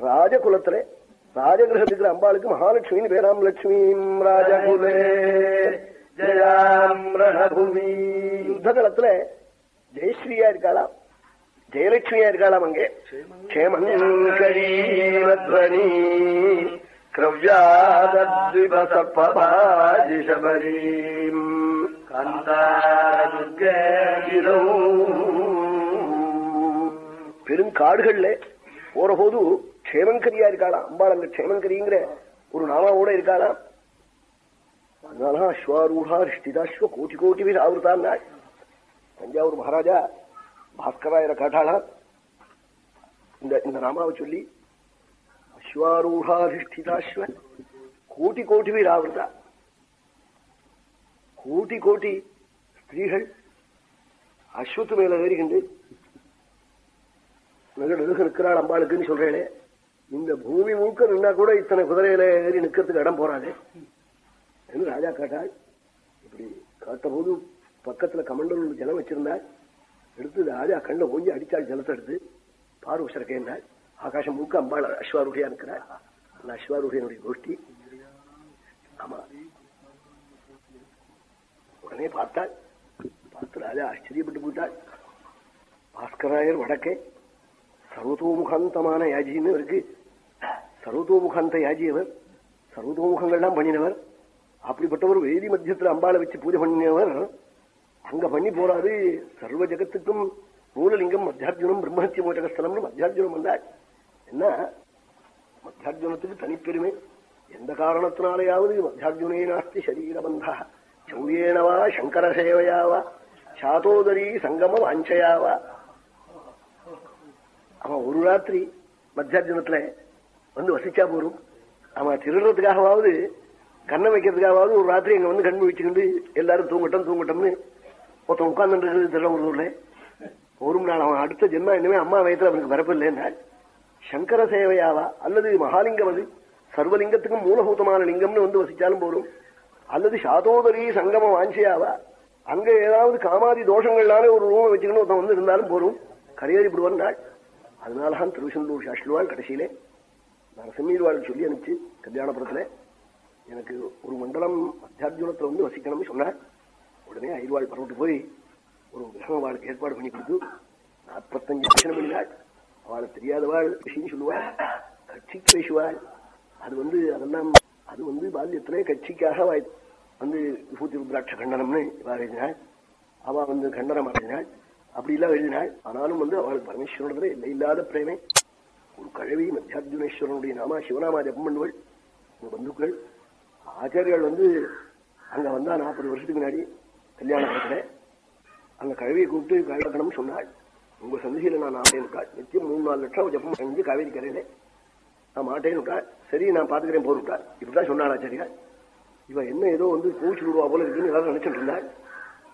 ராஜகுலத்துல ராஜகிரகத்துக்கு அம்பாளுக்கு மகாலட்சுமின்னு பேராம் லட்சுமியும் ராஜகுலே. ஜயாம் யுத்த காலத்துல ஜெயஸ்ரீயா இருக்காளாம். ஜெயலட்சுமியா இருக்காளாம் அங்கே. க்ஷேமங்கரீவத்வனி. கிரவ்யாதிபசப்பபாஜிஷபரீம் பெருங்காடுகள்ல போற போது க்ஷேமங்கரியா இருக்காளாம் அம்பாள் அங்க க்ஷேமங்கரிங்கிற ஒரு நாமாவோட இருக்காளாம் அதனால அஸ்வாரூடா ரிஷ்டிதாஸ்வ கோட்டி கோட்டி பேர் ஆவருத்தான் தஞ்சாவூர் மகாராஜா பாஸ்கராயர காட்டாளா? இந்த இந்த நாமாவை சொல்லி அஸ்வாரூடாதிஷ்டிதாஸ்வ கோட்டி கோட்டி பேர் ஆவருத்தா. கோட்டி கோட்டி ஸ்திரீகள் அஸ்வத்து மேல ஏறிக்கிண்டு நெடுக நிற்கிறாள் அம்பாளுக்குன்னு சொல்றேனே. இந்த பூமி மூக்க நின்னா கூட இத்தனை குதிரையில ஏறி நிக்கிறதுக்கு இடம் போறாது என்று ராஜா காட்டாள் இப்படி காட்ட போது பக்கத்துல கமண்டல் ஜலம் வச்சிருந்தாள் எடுத்து ராஜா கண்ணை ஓங்கி அடிச்சாள் ஜலத்தை எடுத்து பாரு உசரக்கேன்னாள் ஆகாஷம் முழுக்க அம்பாள் அஸ்வாரூடியா இருக்கிறாள் அந்த அஸ்வாரூடியனுடைய கோஷ்டி. ஆமா. உடனே பார்த்தாள் பார்த்து ராஜா ஆச்சரியப்பட்டு போயிட்டாள் பாஸ்கராயர் வடக்கே சர்வதோமுகாந்தமான யாஜின்னு இருக்கு. சர்வதோமுகாந்த யாஜியவர் சர்வதோமுகங்கள்லாம் பண்ணினவர் அப்படிப்பட்டவர் வேதி மத்தியத்தில் அம்பாளை வச்சு பூஜை பண்ணினவர் அங்க பண்ணி போறாரு. சர்வ ஜகத்துக்கும் மூலலிங்கம் மத்தியார்ஜுனம் பிரம்மஹத்திய மோச்சகஸ்தலம்னு மத்தியார்ஜுனம் வந்தாள் என்ன? மத்தியார்ஜுனத்துக்கு தனிப்பெருமை. எந்த காரணத்தினாலேயாவது மத்தியார்ஜுனே நாஸ்தி சரீரபந்தா சௌரியேனவா சங்கர சேவையாவா சாதோதரி சங்கம வாஞ்சையாவா அவன் ஒரு ராத்திரி மத்தியார்ஜுனத்துல வந்து வசிச்சா போறோம். அவன் திருடுறதுக்காகவாவது கண்ணை வைக்கிறதுக்காகவாவது ஒரு ராத்திரி எங்க வந்து கண் வச்சுக்கிட்டு எல்லாரும் தூங்கட்டும் தூங்கட்டோம்னு ஒருத்தன் உட்கார்ந்துட்டு திருடூர்ல ஒரு நாள் அவன் அடுத்த ஜென்மா இனிமே அம்மா வயத்துல அவனுக்கு வரப்பு சங்கர சேவையாவா அல்லது மகாலிங்கம் அது? சர்வலிங்கத்துக்கும் மூலபூதமான லிங்கம்னு வந்து வசிச்சாலும் போறோம். அல்லது சாதோதரி சங்கம வாஞ்சியாவா? அங்க ஏதாவது காமாதி தோஷங்கள்னாலே ஒரு ரூமை வச்சுக்கணும் ஒருத்தன் வந்து இருந்தாலும் போரும் கரையேறிப்படுவான் நாள் அதனாலதான் திருவிசந்தூர் சாஷ்டுவாள் கடைசியிலே நான் நரசிம்மீர்வாள் சொல்லி அனுப்பிச்சு கல்யாணபுரத்தில் எனக்கு ஒரு மண்டலம் அத்தியார்ஜுனத்தில் வந்து வசிக்கணும்னு சொன்னார் உடனே ஐர்வாள் பரவிட்டு போய் ஒரு கிரகவாளுக்கு ஏற்பாடு பண்ணி கொடுத்து நாற்பத்தஞ்சு லட்சம் பண்ணினாள் அவளுக்கு தெரியாதவாள் விஷயம் சொல்லுவாள் கட்சிக்கு பேசுவாள். அது வந்து அதெல்லாம் அது வந்து பால்யத்திலே கட்சிக்காக வாய் வந்து விபூதி ருத்ராட்ச கண்டனம்னு இவா எழுதினாள். அவள் வந்து கண்டனம் அடைஞ்சினாள். அப்படிலாம் எழுதினாள். ஆனாலும் வந்து அவளுக்கு பரமேஸ்வரனத்துல இல்லை இல்லாத பிரேமை. ஒரு கழவி மத்தியார்ஜுனேஸ்வரனுடைய நாமா சிவநாமா ஜபம் பண்ணுவள். உங்க பந்துக்கள் ஆச்சாரியால் வந்து அங்க வந்தா நாற்பது வருஷத்துக்கு முன்னாடி கல்யாணத்துல அங்க கழவியை கூப்பிட்டு கல்யாணம் சொன்னாள். உங்க சந்தியில நான் ஆட்டேன் நித்தியம் மூணு நாலு லட்சம் ஜப்பம் செஞ்சு காவேரி கரையில. நான் மாட்டேன்னு சரி நான் பாத்துக்கிறேன் போருட்டாள் இப்படிதான் சொன்னாள் ஆச்சாரியா இவ என்ன ஏதோ வந்து பூச்சி விடுவா போல இருக்குன்னு எல்லாரும் நினைச்சிட்டு இருந்தாள்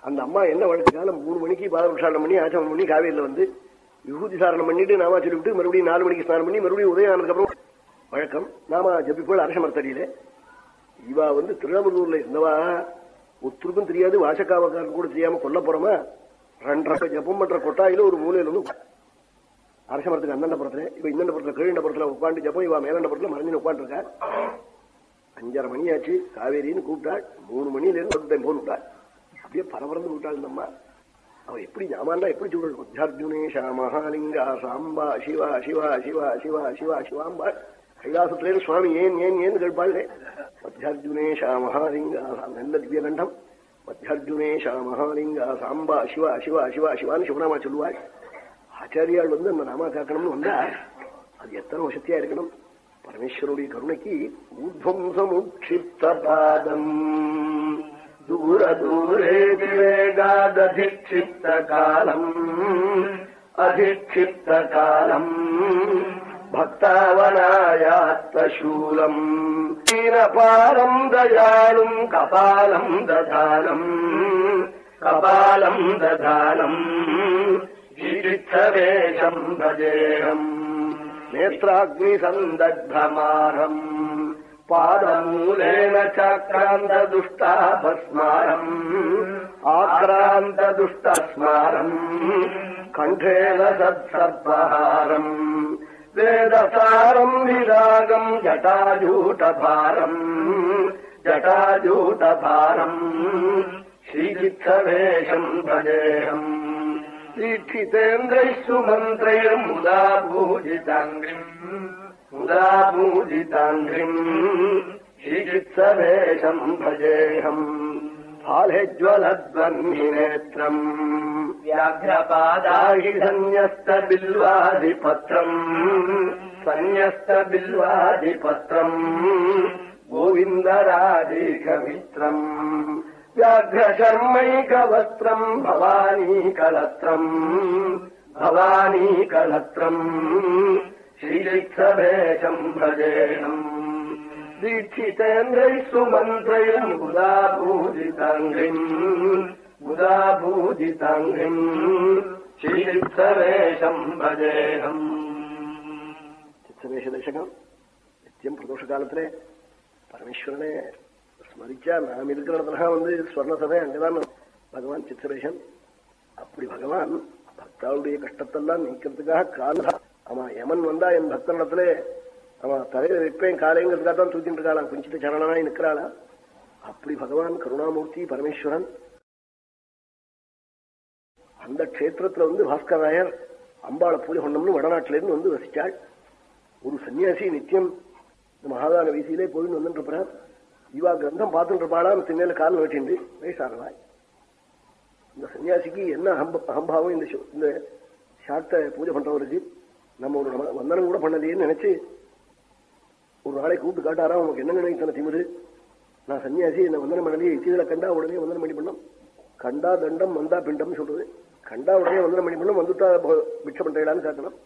அந்த அம்மா என்ன வழக்குக்காலம் மூணு மணிக்கு பாதபிரசாரணம் பண்ணி ஆச்சமம் பண்ணி காவேரியில வந்து விபூதி சாரணம் பண்ணிட்டு நாமா சொல்லிவிட்டு மறுபடியும் நாலு மணிக்கு ஸ்நானம் பண்ணி மறுபடியும் உதயம் ஆனதுக்கு அப்புறம் வழக்கம். நாம ஜபிப்போல் அரச மரத்தடியில இவா வந்து திருநாமூர்ல இருந்தவா? ஒத்துருக்கும் தெரியாது. வாசக்காவக்காரன் கூட தெரியாம கொல்ல போறோமா? ரெண்டரை ஜப்பம் பண்ற கொட்டாயில ஒரு மூலையில வந்து அரசமரத்துக்கு அந்தண்ட புறத்துல இப்ப இந்த புறத்துல கீழண்ட புறத்துல உட்காந்து ஜப்பம் இவா மேலண்ட புறத்துல மறைஞ்சு உட்காந்துருக்கா அஞ்சரை மணி ஆச்சு. காவேரின்னு கூப்பிட்டாள் மூணு மணியில இருந்து போட்டுட்டாள் அப்படியே பரபரந்து விட்டாள் இந்த அவன் எப்படி ஜாமான்டா எப்படி சொல்றது உத்தார்ஜுனேஷா மகாலிங்கா சாம்பா சிவா சிவா சிவா சிவா சிவா சிவாம்பா. கைலாசத்திலேயே சுவாமி ஏன் ஏன் ஏன் கேட்பாளே? மத்தியார்ஜுனேஷா மகாலிங்கா நல்ல திவ்யகண்டம் மத்தியார்ஜுனேஷா மகாலிங்கா சாம்பா சிவா சிவா சிவா சிவான்னு சிவநாமா சொல்லுவாள். ஆச்சாரியால் வந்து அந்த நாமா காக்கணும்னு வந்தா அது எத்தனை வசத்தியா இருக்கணும்? பரமேஸ்வருடைய கருணைக்கு ஊர்வம் ஊர்வம்சமுட்சிப்த பாதம். दूरदूरे विवेगादधिक्षिप्तकालम् अधिक्षिप्तकालम्। भक्तावनायात्तशूलम् क्षीरपालम् दयालुम् कपालम् दधानम् कपालम् दधानम् शीर्थेषम् भजेहम् नेत्राग्निसन्दग्धमारम्। पादमूलेन चाक्रान्तदुष्टाभस्मारम् आक्रान्तदुष्टस्मारम् कण्ठेन सत्सर्पहारम् वेदसारम् विरागम् जटाजूटभारम् जटाजूटभारम् श्रीचित्तवेशम् भजेहम् दीक्षितेन्द्रैः सुमन्त्रैर्मुदा भूजिताङ्ग्रिम् मुदा पूजिताङ्घ्रिम् श्रीचित्सवेशम् भजेऽहम् फालेज्वलद्वह्निनेत्रम् व्याघ्रपादाहि सन्न्यस्तबिल्वादिपत्रम् सन्न्यस्तबिल्वादिपत्रम् गोविन्दराजीकमित्रम् व्याघ्रशर्मैकवस्त्रम् भवानीकलत्रम् भवानीकलत्रम् ஸ்ரீலைக்கவேஷம் பஜேனம் தீட்சிதேந்திரை சுமந்திரையும் புதா பூஜிதாங்கிரிம் புதா பூஜிதாங்கிரிம் ஸ்ரீலைக்கவேஷம் பஜேனம் சித்தவேஷதர்ஷகம் நித்தியம் பிரதோஷ காலத்திலே பரமேஸ்வரனே ஸ்மரிச்சா நாம் இருக்கிற இடத்துல வந்து ஸ்வர்ண சபை அங்கதான் பகவான் சித்தவேஷன் அப்படி பகவான் பக்தாவுடைய கஷ்டத்தெல்லாம் நீக்கிறதுக்காக கால அவன் யமன் வந்தா என் பக்தனிடத்துல அவன் தலையில வைப்பேன் காலைங்கிறதுக்காக தான் தூக்கிட்டு இருக்காளாம். குஞ்சிட்டு சரணனாய் நிற்கிறாளா? அப்படி பகவான் கருணாமூர்த்தி பரமேஸ்வரன் அந்த கஷேத்திரத்துல வந்து பாஸ்கராயர் அம்பாளை பூஜை பண்ணோம்னு வடநாட்டிலிருந்து வந்து வசித்தாள் ஒரு சன்னியாசி நித்தியம் இந்த மகாதான வீசியிலே போயின்னு வந்துட்டு இவா கிரந்தம் பார்த்துட்டு இருப்பாளா திண்ணையில கால் வெட்டிண்டு. வயசானவாய் இந்த சன்னியாசிக்கு என்ன அம்ப அகம்பாவம் இந்த இந்த சாட்டை பூஜை பண்றவருக்கு நம்ம ஒரு வந்தனம் கூட பண்ணலையேன்னு நினைச்சு ஒரு நாளை கூப்பிட்டு காட்டாரா உனக்கு என்ன நினைவு இத்தனை திமிரு நான் சன்னியாசி என்ன வந்தனம் பண்ணலையே இச்சீதில கண்டா உடனே வந்தனம் பண்ணி பண்ணோம் கண்டா தண்டம் வந்தா பிண்டம் சொல்றது. கண்டா உடனே வந்தனம் பண்ணி பண்ணோம் வந்துட்டா போ- பிட்சை பண்றீங்களான்னு காட்டணும்.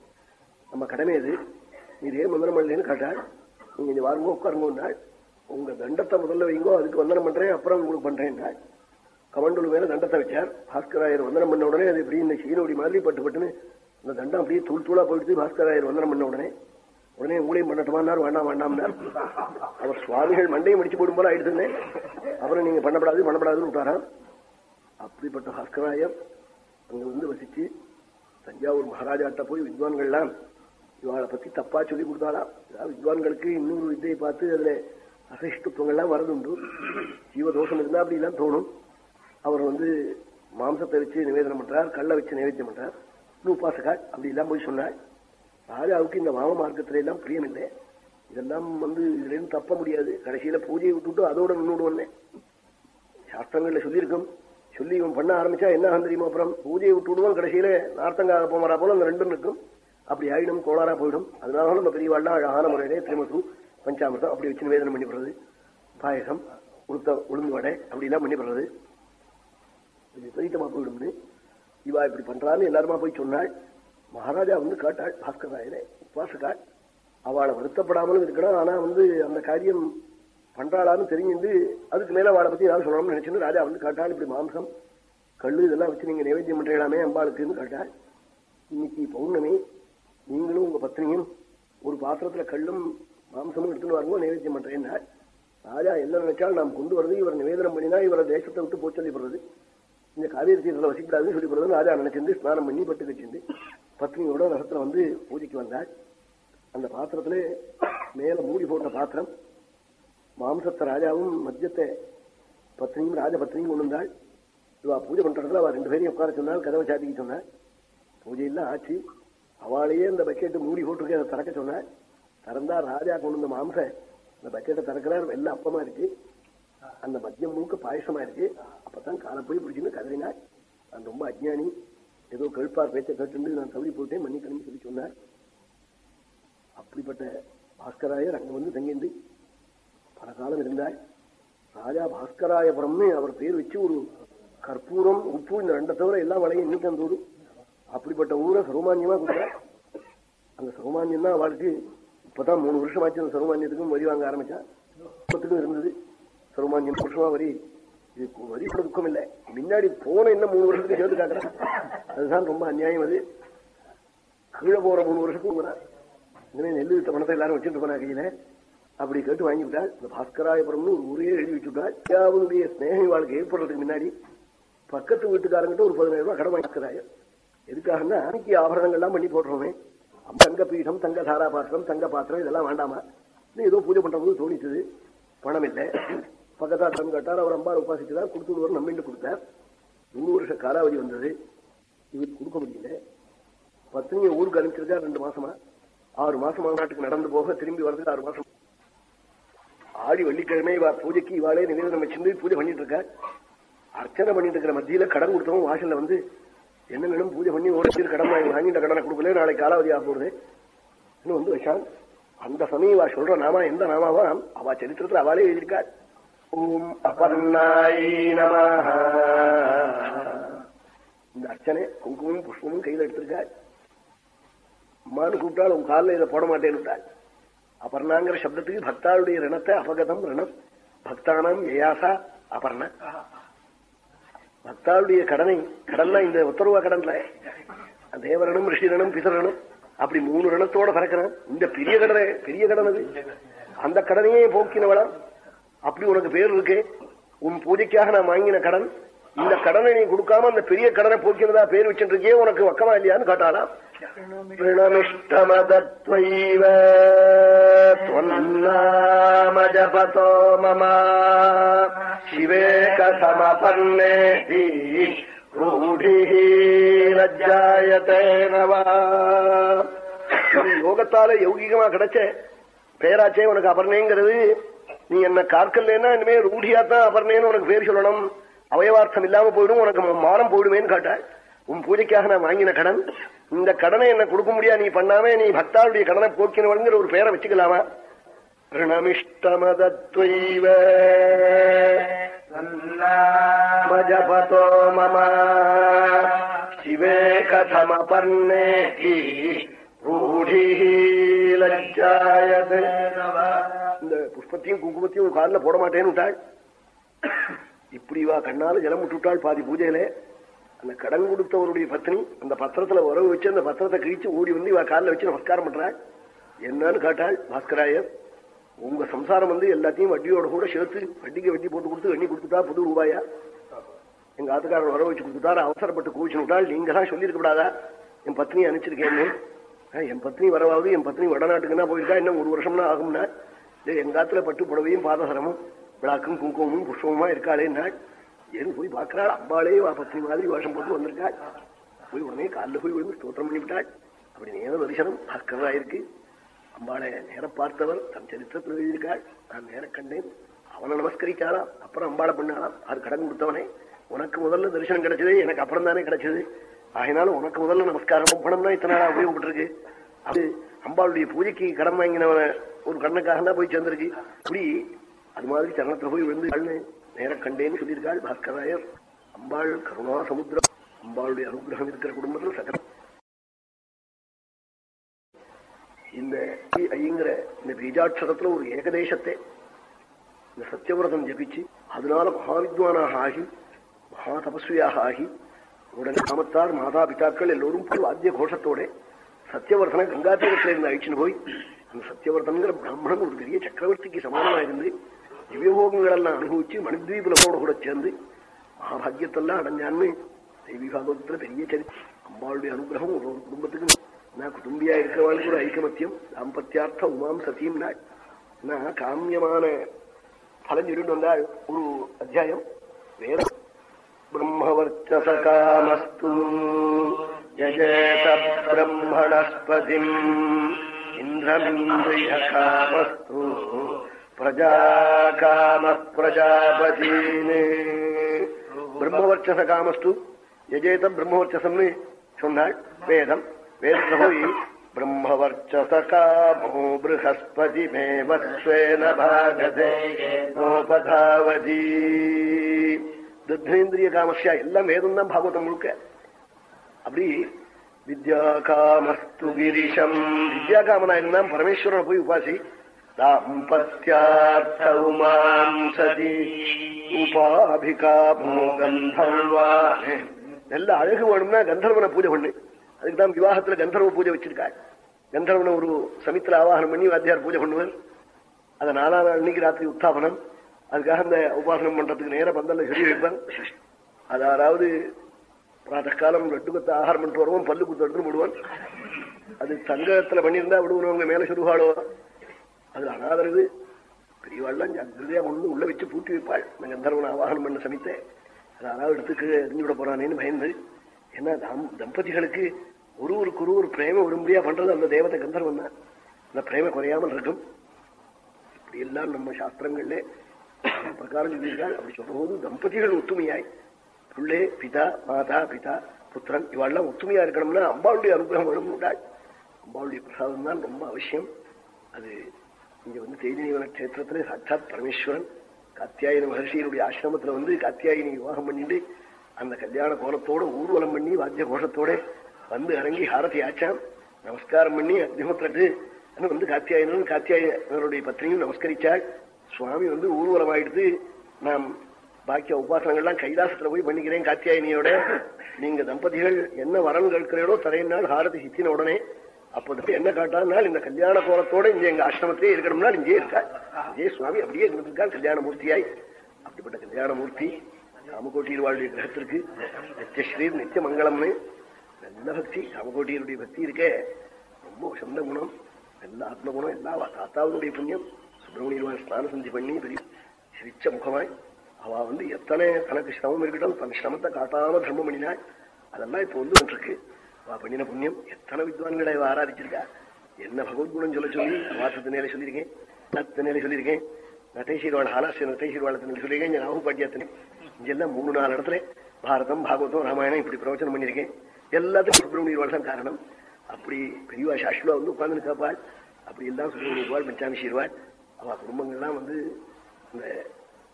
நம்ம கடமை அது நீர் ஏன் வந்தனம் பண்ணலன்னு காட்டாள் நீங்க இங்க வாருங்க உட்காருங்க உங்க தண்டத்தை முதல்ல வைங்கோ அதுக்கு வந்தனம் பண்றேன் அப்புறம் உங்களுக்கு பண்றேன் கமண்டூர் மேல தண்டத்தை வச்சார். பாஸ்கராயர் வந்தனம் பண்ண உடனே அது எப்படி இந்த சீனோடி மாதிரி பட்டு பட்டுன்னு அந்த தண்டம் அப்படியே தூள் தூளா போயிடுச்சு. பாஸ்கராயர் வந்தனம் பண்ண உடனே. உடனே உங்களையும் பண்ணட்டுமானார் வேண்டாம் வேண்டாம்னார் அவர் சுவாமிகள் மண்டையை முடிச்சு போடும் போல ஆயிடுச்சுன்னு அப்புறம் நீங்க பண்ணப்படாது பண்ணப்படாதுன்னு விட்டாராம் அப்படிப்பட்ட பாஸ்கராயர் அங்க வந்து வசிச்சு தஞ்சாவூர் மகாராஜாட்ட போய் வித்வான்கள்லாம் இவாளை பத்தி தப்பா சொல்லி கொடுத்தாலாம் அதாவது வித்வான்களுக்கு இன்னொரு வித்தையை பார்த்து அதுல அசைஷ்டுத்துவங்கள்லாம் வரதுண்டு ஜீவதோஷம் இருந்தா அப்படிலாம் தோணும். அவர் வந்து மாம்சத்தை வச்சு நிவேதனம் பண்றார் கல்லை வச்சு நிவேதனம் பண்றார். நூப்பாசக்காள் அப்படி எல்லாம் போய் சொன்னாள் ராஜாவுக்கு இந்த வாம மார்க்கத்துல எல்லாம் பிரியம் இல்லை இதெல்லாம் வந்து இதுல தப்ப முடியாது. கடைசியில பூஜையை விட்டுட்டு அதோட நின்றுடு வந்தேன். சாஸ்திரங்கள்ல சொல்லியிருக்கும். சொல்லி இவன் பண்ண ஆரம்பிச்சா என்ன ஆகும் தெரியுமா அப்புறம்? பூஜையை விட்டு விடுவோம் கடைசியில நார்த்தங்காக போமாரா போல அந்த ரெண்டும் இருக்கும். அப்படி ஆயிடும் கோளாரா போயிடும். அதனால நம்ம பெரியவாள்லாம் அழகான முறையிலே திருமசு பஞ்சாமிரதம் அப்படி வச்சு நிவேதனம் பண்ணிவிடுறது பாயசம் உளுத்த உளுந்து வடை அப்படிலாம் பண்ணிவிடுறது பண்ணி விபரீதமா போயிடும்னு. இவா இப்படி பண்றான்னு எல்லாருமா போய் சொன்னாள். மகாராஜா வந்து கேட்டாள் பாஸ்கராயனே உபாசகாள் அவளை வருத்தப்படாமலும் இருக்கணும். ஆனா வந்து அந்த காரியம் பண்றாளான்னு தெரிஞ்சு அதுக்கு மேல அவளை பத்தி ஏதாவது சொல்லணும்னு நினைச்சுன்னு ராஜா வந்து கேட்டாள் இப்படி மாம்சம் கல்லு இதெல்லாம் வச்சு நீங்க நைவேத்தியம் பண்றீங்களாமே அம்பாளுக்குன்னு கேட்டாள். இன்னைக்கு பௌர்ணமி நீங்களும் உங்க பத்னியும் ஒரு பாத்திரத்துல கல்லும் மாம்சமும் எடுத்துன்னு வரணும் நைவேத்தியம் பண்றேன்னா ராஜா என்ன நினைச்சாலும் நாம் கொண்டு வரது இவர் நிவேதனம் பண்ணினா இவரை தேசத்தை விட்டு போய் சொல்லிப்படுறது இந்த காவேரி தீரத்தில் வசிக்கூடாதுன்னு சொல்லிப்படுறது ராஜா நினைச்சிருந்து ஸ்நானம் பண்ணி பட்டு கச்சிருந்து பத்னியோட ரசத்துல வந்து பூஜைக்கு வந்தாள் அந்த பாத்திரத்துல மேல மூடி போட்ட பாத்திரம் மாம்சத்தை ராஜாவும் மத்தியத்தை பத்னியும் ராஜபத்னியும் கொண்டு வந்தாள். இவா பூஜை பண்றதுல அவ ரெண்டு பேரையும் உட்கார சொன்னால் கதவை சாத்திக்க சொன்னாள். பூஜையெல்லாம் ஆச்சு. அவளையே அந்த பக்கெட்டு மூடி போட்டுருக்க அதை திறக்க சொன்னாள். திறந்தா ராஜா கொண்டு வந்த மாம்ச இந்த பக்கெட்டை திறக்கிறார். வெள்ள அப்பமா இருக்கு. அந்த மத்தியம் முழுக்க பாயசமா இருக்கு. அப்பதான் காலை போய் பிடிச்சுன்னு கதறினார். நான் ரொம்ப அஜ்ஞானி. ஏதோ கழுப்பார் பேச்சை கேட்டு நான் தவறி போட்டேன் மன்னிக்கணும்னு சொல்லி சொன்னார். அப்படிப்பட்ட பாஸ்கராயர் அங்க வந்து தங்கிந்து பல காலம் இருந்தாள் ராஜா பாஸ்கராயபுரம்னு அவர் பேர் வச்சு ஒரு கற்பூரம் உப்பு இந்த ரெண்டை தவிர எல்லா வளையும் இன்னைக்கு அந்த ஊரு அப்படிப்பட்ட ஊரை சர்வமானியமா கொடுத்தார். அந்த சர்வமானியம் தான் அவளுக்கு இப்பதான் மூணு வருஷம் ஆச்சு அந்த சர்வமானியத்துக்கும் வரி வாங்க ஆரம்பிச்சா இருந்தது. சர்வமானியம் வருஷமா வரி இது வரி கூட துக்கம் இல்லை. முன்னாடி போன என்ன மூணு வருஷத்துக்கு சேர்த்து காட்டுறேன். அதுதான் ரொம்ப அநியாயம் அது. கீழே போற மூணு வருஷத்துக்கு இனிமே நெல்லு வித்த பணத்தை எல்லாரும் வச்சுட்டு போனா கையில அப்படி கேட்டு வாங்கிவிட்டாள் இந்த பாஸ்கராயபுரம்னு ஒரு ஊரே எழுதி வச்சுட்டாள் அவனுடைய ஸ்நேகி வாழ்க்கை ஏற்படுறதுக்கு முன்னாடி பக்கத்து வீட்டுக்காரங்கிட்ட ஒரு பதினாயிரம் ரூபாய் கடன் வாங்கிக்கிறாய எதுக்காகன்னா அன்னைக்கு ஆபரணங்கள்லாம் பண்ணி போடுறோமே தங்க பீடம் தங்க தாரா பாத்திரம் தங்க பாத்திரம் இதெல்லாம் வேண்டாமா? ஏதோ பூஜை பண்றது தோணிச்சது. பணம் இல்லை. பக்கத்தாட்டம் கேட்டார். அவர் அம்பார் உபாசிச்சுதான் கொடுத்து விடுவார் நம்பிட்டு கொடுத்தார். நூறு வருஷ காலாவதி வந்தது. இவருக்கு கொடுக்க முடியல. பத்னியை ஊருக்கு அனுப்பிச்சிருக்கா ரெண்டு மாசமா. ஆறு மாசம் நாட்டுக்கு நடந்து போக திரும்பி வர்றதுக்கு ஆறு மாசம். ஆடி வெள்ளிக்கிழமை இவா பூஜைக்கு இவாளே நிவேதனம் வச்சிருந்து பூஜை பண்ணிட்டு இருக்க அர்ச்சனை பண்ணிட்டு இருக்கிற மத்தியில கடன் கொடுத்தவன் வாசல்ல வந்து என்ன வேணும் பூஜை பண்ணி ஓடி கடன் வாங்கி வாங்கிட்ட கடனை கொடுக்கல நாளைக்கு காலாவதி ஆக போகுது. இன்னும் வந்து வச்சான். அந்த சமயம் இவா சொல்ற நாமா எந்த நாமாவா? அவ சரித்திரத்துல அவளே எழுதியிருக்காள் ஓம் அபர்ணாயி நம இந்த அர்ச்சனை குங்குமம் புஷ்பமும் கையில் எடுத்திருக்காள் அம்மான்னு கூப்பிட்டால் உன் காலில் இதை போட மாட்டேன்னு அபர்ணாங்கிற சப்தத்துக்கு பக்தாளுடைய ரிணத்தை அபகதம் ரிணம். பக்தானாம் யயாசா அபர்ண. பக்தாளுடைய கடனை கடன்னா இந்த உத்தரவா கடன்ல. தேவரனும் ரிஷிரனும் பிதரனும் அப்படி மூணு ரணத்தோட பறக்கிறான். இந்த பெரிய கடனை பெரிய கடன் அது அந்த கடனையே போக்கினவளா அப்படி உனக்கு பேர் இருக்கு. உன் பூஜைக்காக நான் வாங்கின கடன். இந்த கடனை நீ கொடுக்காம அந்த பெரிய கடனை போக்கினதா பேர் வச்சுட்டு உனக்கு வக்கமா இல்லையான்னு காட்டாராம் பிரணமிஷ்டமதத்வைவ ஜபதோ மம. சிவே கசமபன்னே யோகத்தால யௌகிகமா கிடைச்ச. பேராச்சே உனக்கு அபர்ணேங்கிறது. நீ என்ன காக்கலன்னா இனிமே ரூடியாத்தான் அபர்ணேன்னு உனக்கு பேர் சொல்லணும். அவயவார்த்தம் இல்லாம போயிடும் உனக்கு மானம் போயிடுமேன்னு காட்டாள் உன் பூஜைக்காக நான் வாங்கின கடன் இந்த கடனை என்ன கொடுக்க முடியா நீ பண்ணாம நீ பக்தாளுடைய கடனை போக்கினவளுங்கிற ஒரு பேரை வச்சுக்கலாமா? ரிணமிஷ்டமதத்வைவ. ஜபதோ மம. சிவே கதமபர்ணே ரூடீ லஜ்ஜாயதே இந்த புஷ்பத்தையும் குங்குமத்தையும் காலில் போட மாட்டேன்னுட்டாள் இப்படி வா கண்ணால ஜலம் விட்டுவிட்டாள் பாதி பூஜையில. அந்த கடன் கொடுத்தவருடைய பத்னி அந்த பத்திரத்துல உறவு வச்சு அந்த பத்திரத்தை கிழிச்சு ஓடி வந்து இவா காலில் வச்சு நமஸ்காரம் பண்றாள். என்னன்னு காட்டாள் பாஸ்கராயர் உங்க சம்சாரம் வந்து எல்லாத்தையும் வட்டியோட கூட சேர்த்து வட்டிக்கு வட்டி போட்டு கொடுத்து எண்ணி கொடுத்துட்டா புது ரூபாயா? எங்க ஆத்துக்காரர் வர வச்சு கொடுத்துட்டாரு அவசரப்பட்டு கூச்சு நீங்க தான் சொல்லியிருக்கப்படாதா என் பத்னி அனுப்பிச்சிருக்கேன்னு. என் பத்னி வரவாவது என் பத்னி வடநாட்டுக்குன்னா போயிருக்கா? இன்னும் ஒரு வருஷம்னா ஆகும்னா? எங்காத்துல பட்டு புடவையும் பாதசரமும் விளாக்கும் குங்குமமும் புஷ்பமுமா இருக்காளே நாள் ஏன்னு போய் பார்க்கிறாள். அம்பாளே பத்தி பத்னி மாதிரி வேஷம் போட்டு வந்திருக்காள். போய் உடனே காலில் போய் விழுந்து ஸ்தோத்திரம் பண்ணிவிட்டாள் அப்படி நேர தரிசனம் பாஸ்கரா இருக்கு அம்பாளை நேர பார்த்தவர் தன் சரித்திரத்தில் எழுதியிருக்காள். நான் நேர கண்டேன். அவனை நமஸ்கரிக்காளாம். அப்புறம் அம்பாளை பண்ணாலாம் அது கடன் கொடுத்தவனே. உனக்கு முதல்ல தரிசனம் கிடைச்சது எனக்கு அப்புறம் தானே கிடைச்சது. ஆகினாலும் உனக்கு முதல்ல நமஸ்காரம் பணம் தான் இத்தனை நாள் உபயோகப்பட்டிருக்கு. அது அம்பாளுடைய பூஜைக்கு கடன் வாங்கினவன ஒரு கண்ணுக்காக தான் போய் சேர்ந்திருக்கு. இப்படி அது மாதிரி சரணத்துல போய் விழுந்து நேர கண்டேன்னு சொல்லியிருக்காள் பாஸ்கராயர். அம்பாள் கருணா சமுத்திரம். அம்பாளுடைய அனுகிரகம் இருக்கிற குடும்பத்தில் சகல. இந்த ஐங்கிற இந்த பீஜாட்சரத்துல ஒரு ஏகதேசத்தை இந்த சத்தியவிரதம் ஜபிச்சு அதனால மகாவித்வானாக ஆகி மகா தபஸ்வியாக ஆகி உடனே காமத்தார் மாதா பிதாக்கள் எல்லோரும் வாத்திய கோஷத்தோட சத்தியவர்தன கங்கா தீரத்துல இருந்து அழிச்சுன்னு போய் அந்த சத்தியவர்தன்கிற பிராமணன் ஒரு பெரிய சக்கரவர்த்திக்கு சமானமா இருந்து திவ்யபோகங்கள் எல்லாம் அனுபவிச்சு மணித்வீபலமோட கூட சேர்ந்து மகாபாகியத்தெல்லாம் அடைஞ்சான்னு தெய்வீகாகத்துல பெரிய சரி. அம்பாளுடைய அனுகிரகம் ஒரு ஒரு குடும்பத்துக்கு நான் குடும்பியா இருக்கிறவாளுக்கு ஒரு ஐக்கமத்தியம். தாம்பத்தியார்த்த உமாம் சத்தியம் நான் காமியமான பலன் சொல்லிட்டு வந்தாள் ஒரு அத்தியாயம். வேற பிரம்மவர்ச்சசகாமஸ்து. யஜேத பிரம்மணஸ்பதிம் இந்திரமிந்திரிய காமஸ்து பிரஜாகாம பிரம்மவர்ச்சச காமஸ்து யஜேத பிரம்மவர்ச்சசம்னு சொன்னாள் வேதம் வேதத்தை போய் பிரம்மவர்ச்சசகாமோ ப்ரஹஸ்பதி மேவஸ்வேன பாகதே நோபதாவதி தத்னேந்திரிய காமஸ்யா எல்லாம் வேதம் தான் பாகவதம் முழுக்க அப்படி வித்யா காமஸ்து கிரிஷம். வித்யா காமனா பரமேஸ்வரனை போய் உபாசி. தாம்பத்யார்த்தவுமாம் சதி உபாபிகாமோ கந்தர்வா நல்ல அழகு வேணும்னா கந்தர்வனை பூஜை பண்ணு. அதுக்கு தான் விவாகத்துல கந்தர்வ பூஜை வச்சிருக்காள் கந்தர்வனை ஒரு சமித்திர ஆவாகனம் பண்ணி வாத்தியார் பூஜை பண்ணுவார். அதை நாலா நாள் அன்னைக்கு ராத்திரி உத்தாபனம். அதுக்காக அந்த உபாசனம் பண்றதுக்கு நேரம் பந்தல்ல சொல்லி வைப்பான் அது யாராவது பிராத்தகாலம் லட்டு கொத்த ஆகாரம் பண்ணிட்டு வருவோம் பல்லு குத்து எடுத்து விடுவான் அது தங்கத்துல பண்ணியிருந்தா விடுவனவங்க மேல சொல்லுவாளோ அது அனாதரது பெரியவாள்லாம் ஜாக்கிரதையா ஒண்ணு உள்ள வச்சு பூட்டி வைப்பாள். கந்தர்வன் ஆவாகனம் பண்ண சமித்த அதாவது எடுத்துக்கு எரிஞ்சு விட போறானேன்னு பயந்து ஏன்னா தம்பதிகளுக்கு ஒருவருக்கு ஒரு ஒரு பிரேம வரும்படியா பண்றது அந்த தேவதை கந்தர்வன் தான். அந்த பிரேம குறையாமல் இருக்கும். இப்படி எல்லாம் நம்ம சாஸ்திரங்கள்ல பிரகாரம் சொல்லியிருக்காள். அப்படி சொல்லும்போது தம்பதிகள் ஒத்துமையாய். பிள்ளை பிதா மாதா பிதா புத்திரன் இவாள்லாம் ஒத்துமையா இருக்கணும்னா அம்பாளுடைய அனுகிரகம் வேணும்னாள் அம்பாளுடைய பிரசாதம் தான் ரொம்ப அவசியம். அது இங்க வந்து தேஜீவன கஷேத்திரத்துல சாட்சாத் பரமேஸ்வரன் காத்தியாயன மகர்ஷியனுடைய ஆசிரமத்துல வந்து காத்தியாயினி விவாகம் பண்ணிட்டு அந்த கல்யாண கோலத்தோட ஊர்வலம் பண்ணி வாத்திய கோஷத்தோட வந்து இறங்கி ஹாரதி ஆச்சான் நமஸ்காரம் பண்ணி அக்னிஹோத்திரட்டு வந்து காத்தியாயனன் காத்தியாயனருடைய பத்னியும் நமஸ்கரிச்சாள். சுவாமி வந்து ஊர்வலம் ஆயிடுத்து நாம் பாக்கிய உபாசனங்கள்லாம் கைலாசத்துல போய் பண்ணிக்கிறேன் காத்தியாயினியோட. நீங்க தம்பதிகள் என்ன வரன் கேட்கிறீர்களோ தரையினால் ஹாரதி சித்தின உடனே அப்போ என்ன காட்டால் இந்த கல்யாண கோலத்தோட இங்க எங்க ஆசிரமத்திலே இருக்கணும்னா இங்கே இருக்கா? விஜய சுவாமி அப்படியே இருந்திருக்காள் கல்யாண மூர்த்தியாய். அப்படிப்பட்ட கல்யாண மூர்த்தி காமகோட்டியில் வாழ்டைய கிரகத்திற்கு நித்தியஸ்ரீர் நித்திய மங்களம்னு நல்ல பக்தி காமகோட்டியருடைய பக்தி இருக்கே. ரொம்ப சொந்த குணம் எல்லா ஆத்ம குணம் எல்லா தாத்தாவுடைய புண்ணியம். சுப்பிரமணியன் ஸ்நானம் செஞ்சு பண்ணி பெரிய சிரிச்ச முகமாய் அவ வந்து எத்தனை தனக்கு சிரமம் இருக்கட்டும் தன் சிரமத்தை காட்டாம தர்மம் பண்ணினாள். அதெல்லாம் இப்ப வந்து இருக்கு அவ பண்ணின புண்ணியம் எத்தனை வித்வான்களை அவ ஆராதிச்சிருக்கா? என்ன பகவத்குணம் சொல்ல சொல்லி வாசத்து நேரம் சொல்லியிருக்கேன். நத்து நேரம் சொல்லியிருக்கேன் நட்டைசீர்வாள் ஹாலாசிய நட்டைசீர்வாளத்தின் சொல்லியிருக்கேன். ராகு பாட்டியத்தின் இங்கெல்லாம் மூணு நாலு இடத்துல பாரதம் பாகவதம் ராமாயணம் இப்படி பிரவச்சனம் பண்ணியிருக்கேன். எல்லாத்துக்கும் சுப்பிரமணிய தான் காரணம். அப்படி பெரியவா சாஷ்டுவா வந்து உட்கார்ந்து காப்பாள் அப்படி எல்லாம் சுப்பிரமணியர்வாள் பஞ்சாமி சீர்வாள். அவ குடும்பங்கள்லாம் வந்து இந்த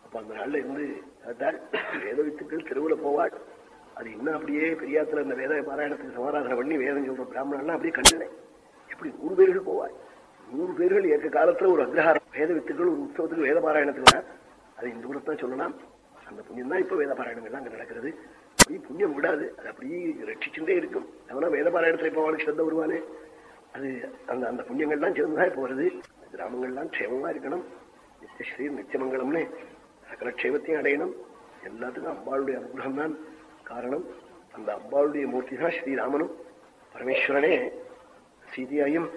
அப்ப அந்த நாள்ல இருந்து கேட்டாள் வேத வித்துக்கள் தெருவுல போவாள். அது இன்னும் அப்படியே பெரியாத்துல அந்த வேத பாராயணத்துக்கு சமாராதனை பண்ணி வேதம் சொல்ற பிராமணன்லாம் அப்படியே கண்டினேன் எப்படி நூறு பேர்கள் போவாள். நூறு பேர்கள் ஏற்க காலத்துல ஒரு அக்ரஹாரம் வேத வித்துக்கள் ஒரு உற்சவத்துக்கு வேத பாராயணத்துக்கு அது இந்த தூரத்தான் சொல்லலாம். அந்த புண்ணியம் தான் இப்ப வேத பாராயணங்கள்லாம் அங்க நடக்கிறது. அப்படியே புண்ணியம் விடாது. அது அப்படியே ரட்சிச்சுட்டே இருக்கும். அவனா வேத பாராயணத்துல இப்ப அவனுக்கு சிறந்த வருவானே அது அந்த அந்த புண்ணியங்கள்லாம் சேர்ந்துதான் போறது வருது. கிராமங்கள்லாம் க்ஷேமமா இருக்கணும். நித்தியஸ்ரீ நித்தியமங்கலம்னு சகலக்ஷேமத்தையும் அடையணும். எல்லாத்துக்கும் அம்பாளுடைய அனுகிரகம் தான் காரணம். அந்த அம்பாளுடைய மூர்த்தி தான் ஸ்ரீராமனும். பரமேஸ்வரனே சீதையாயும்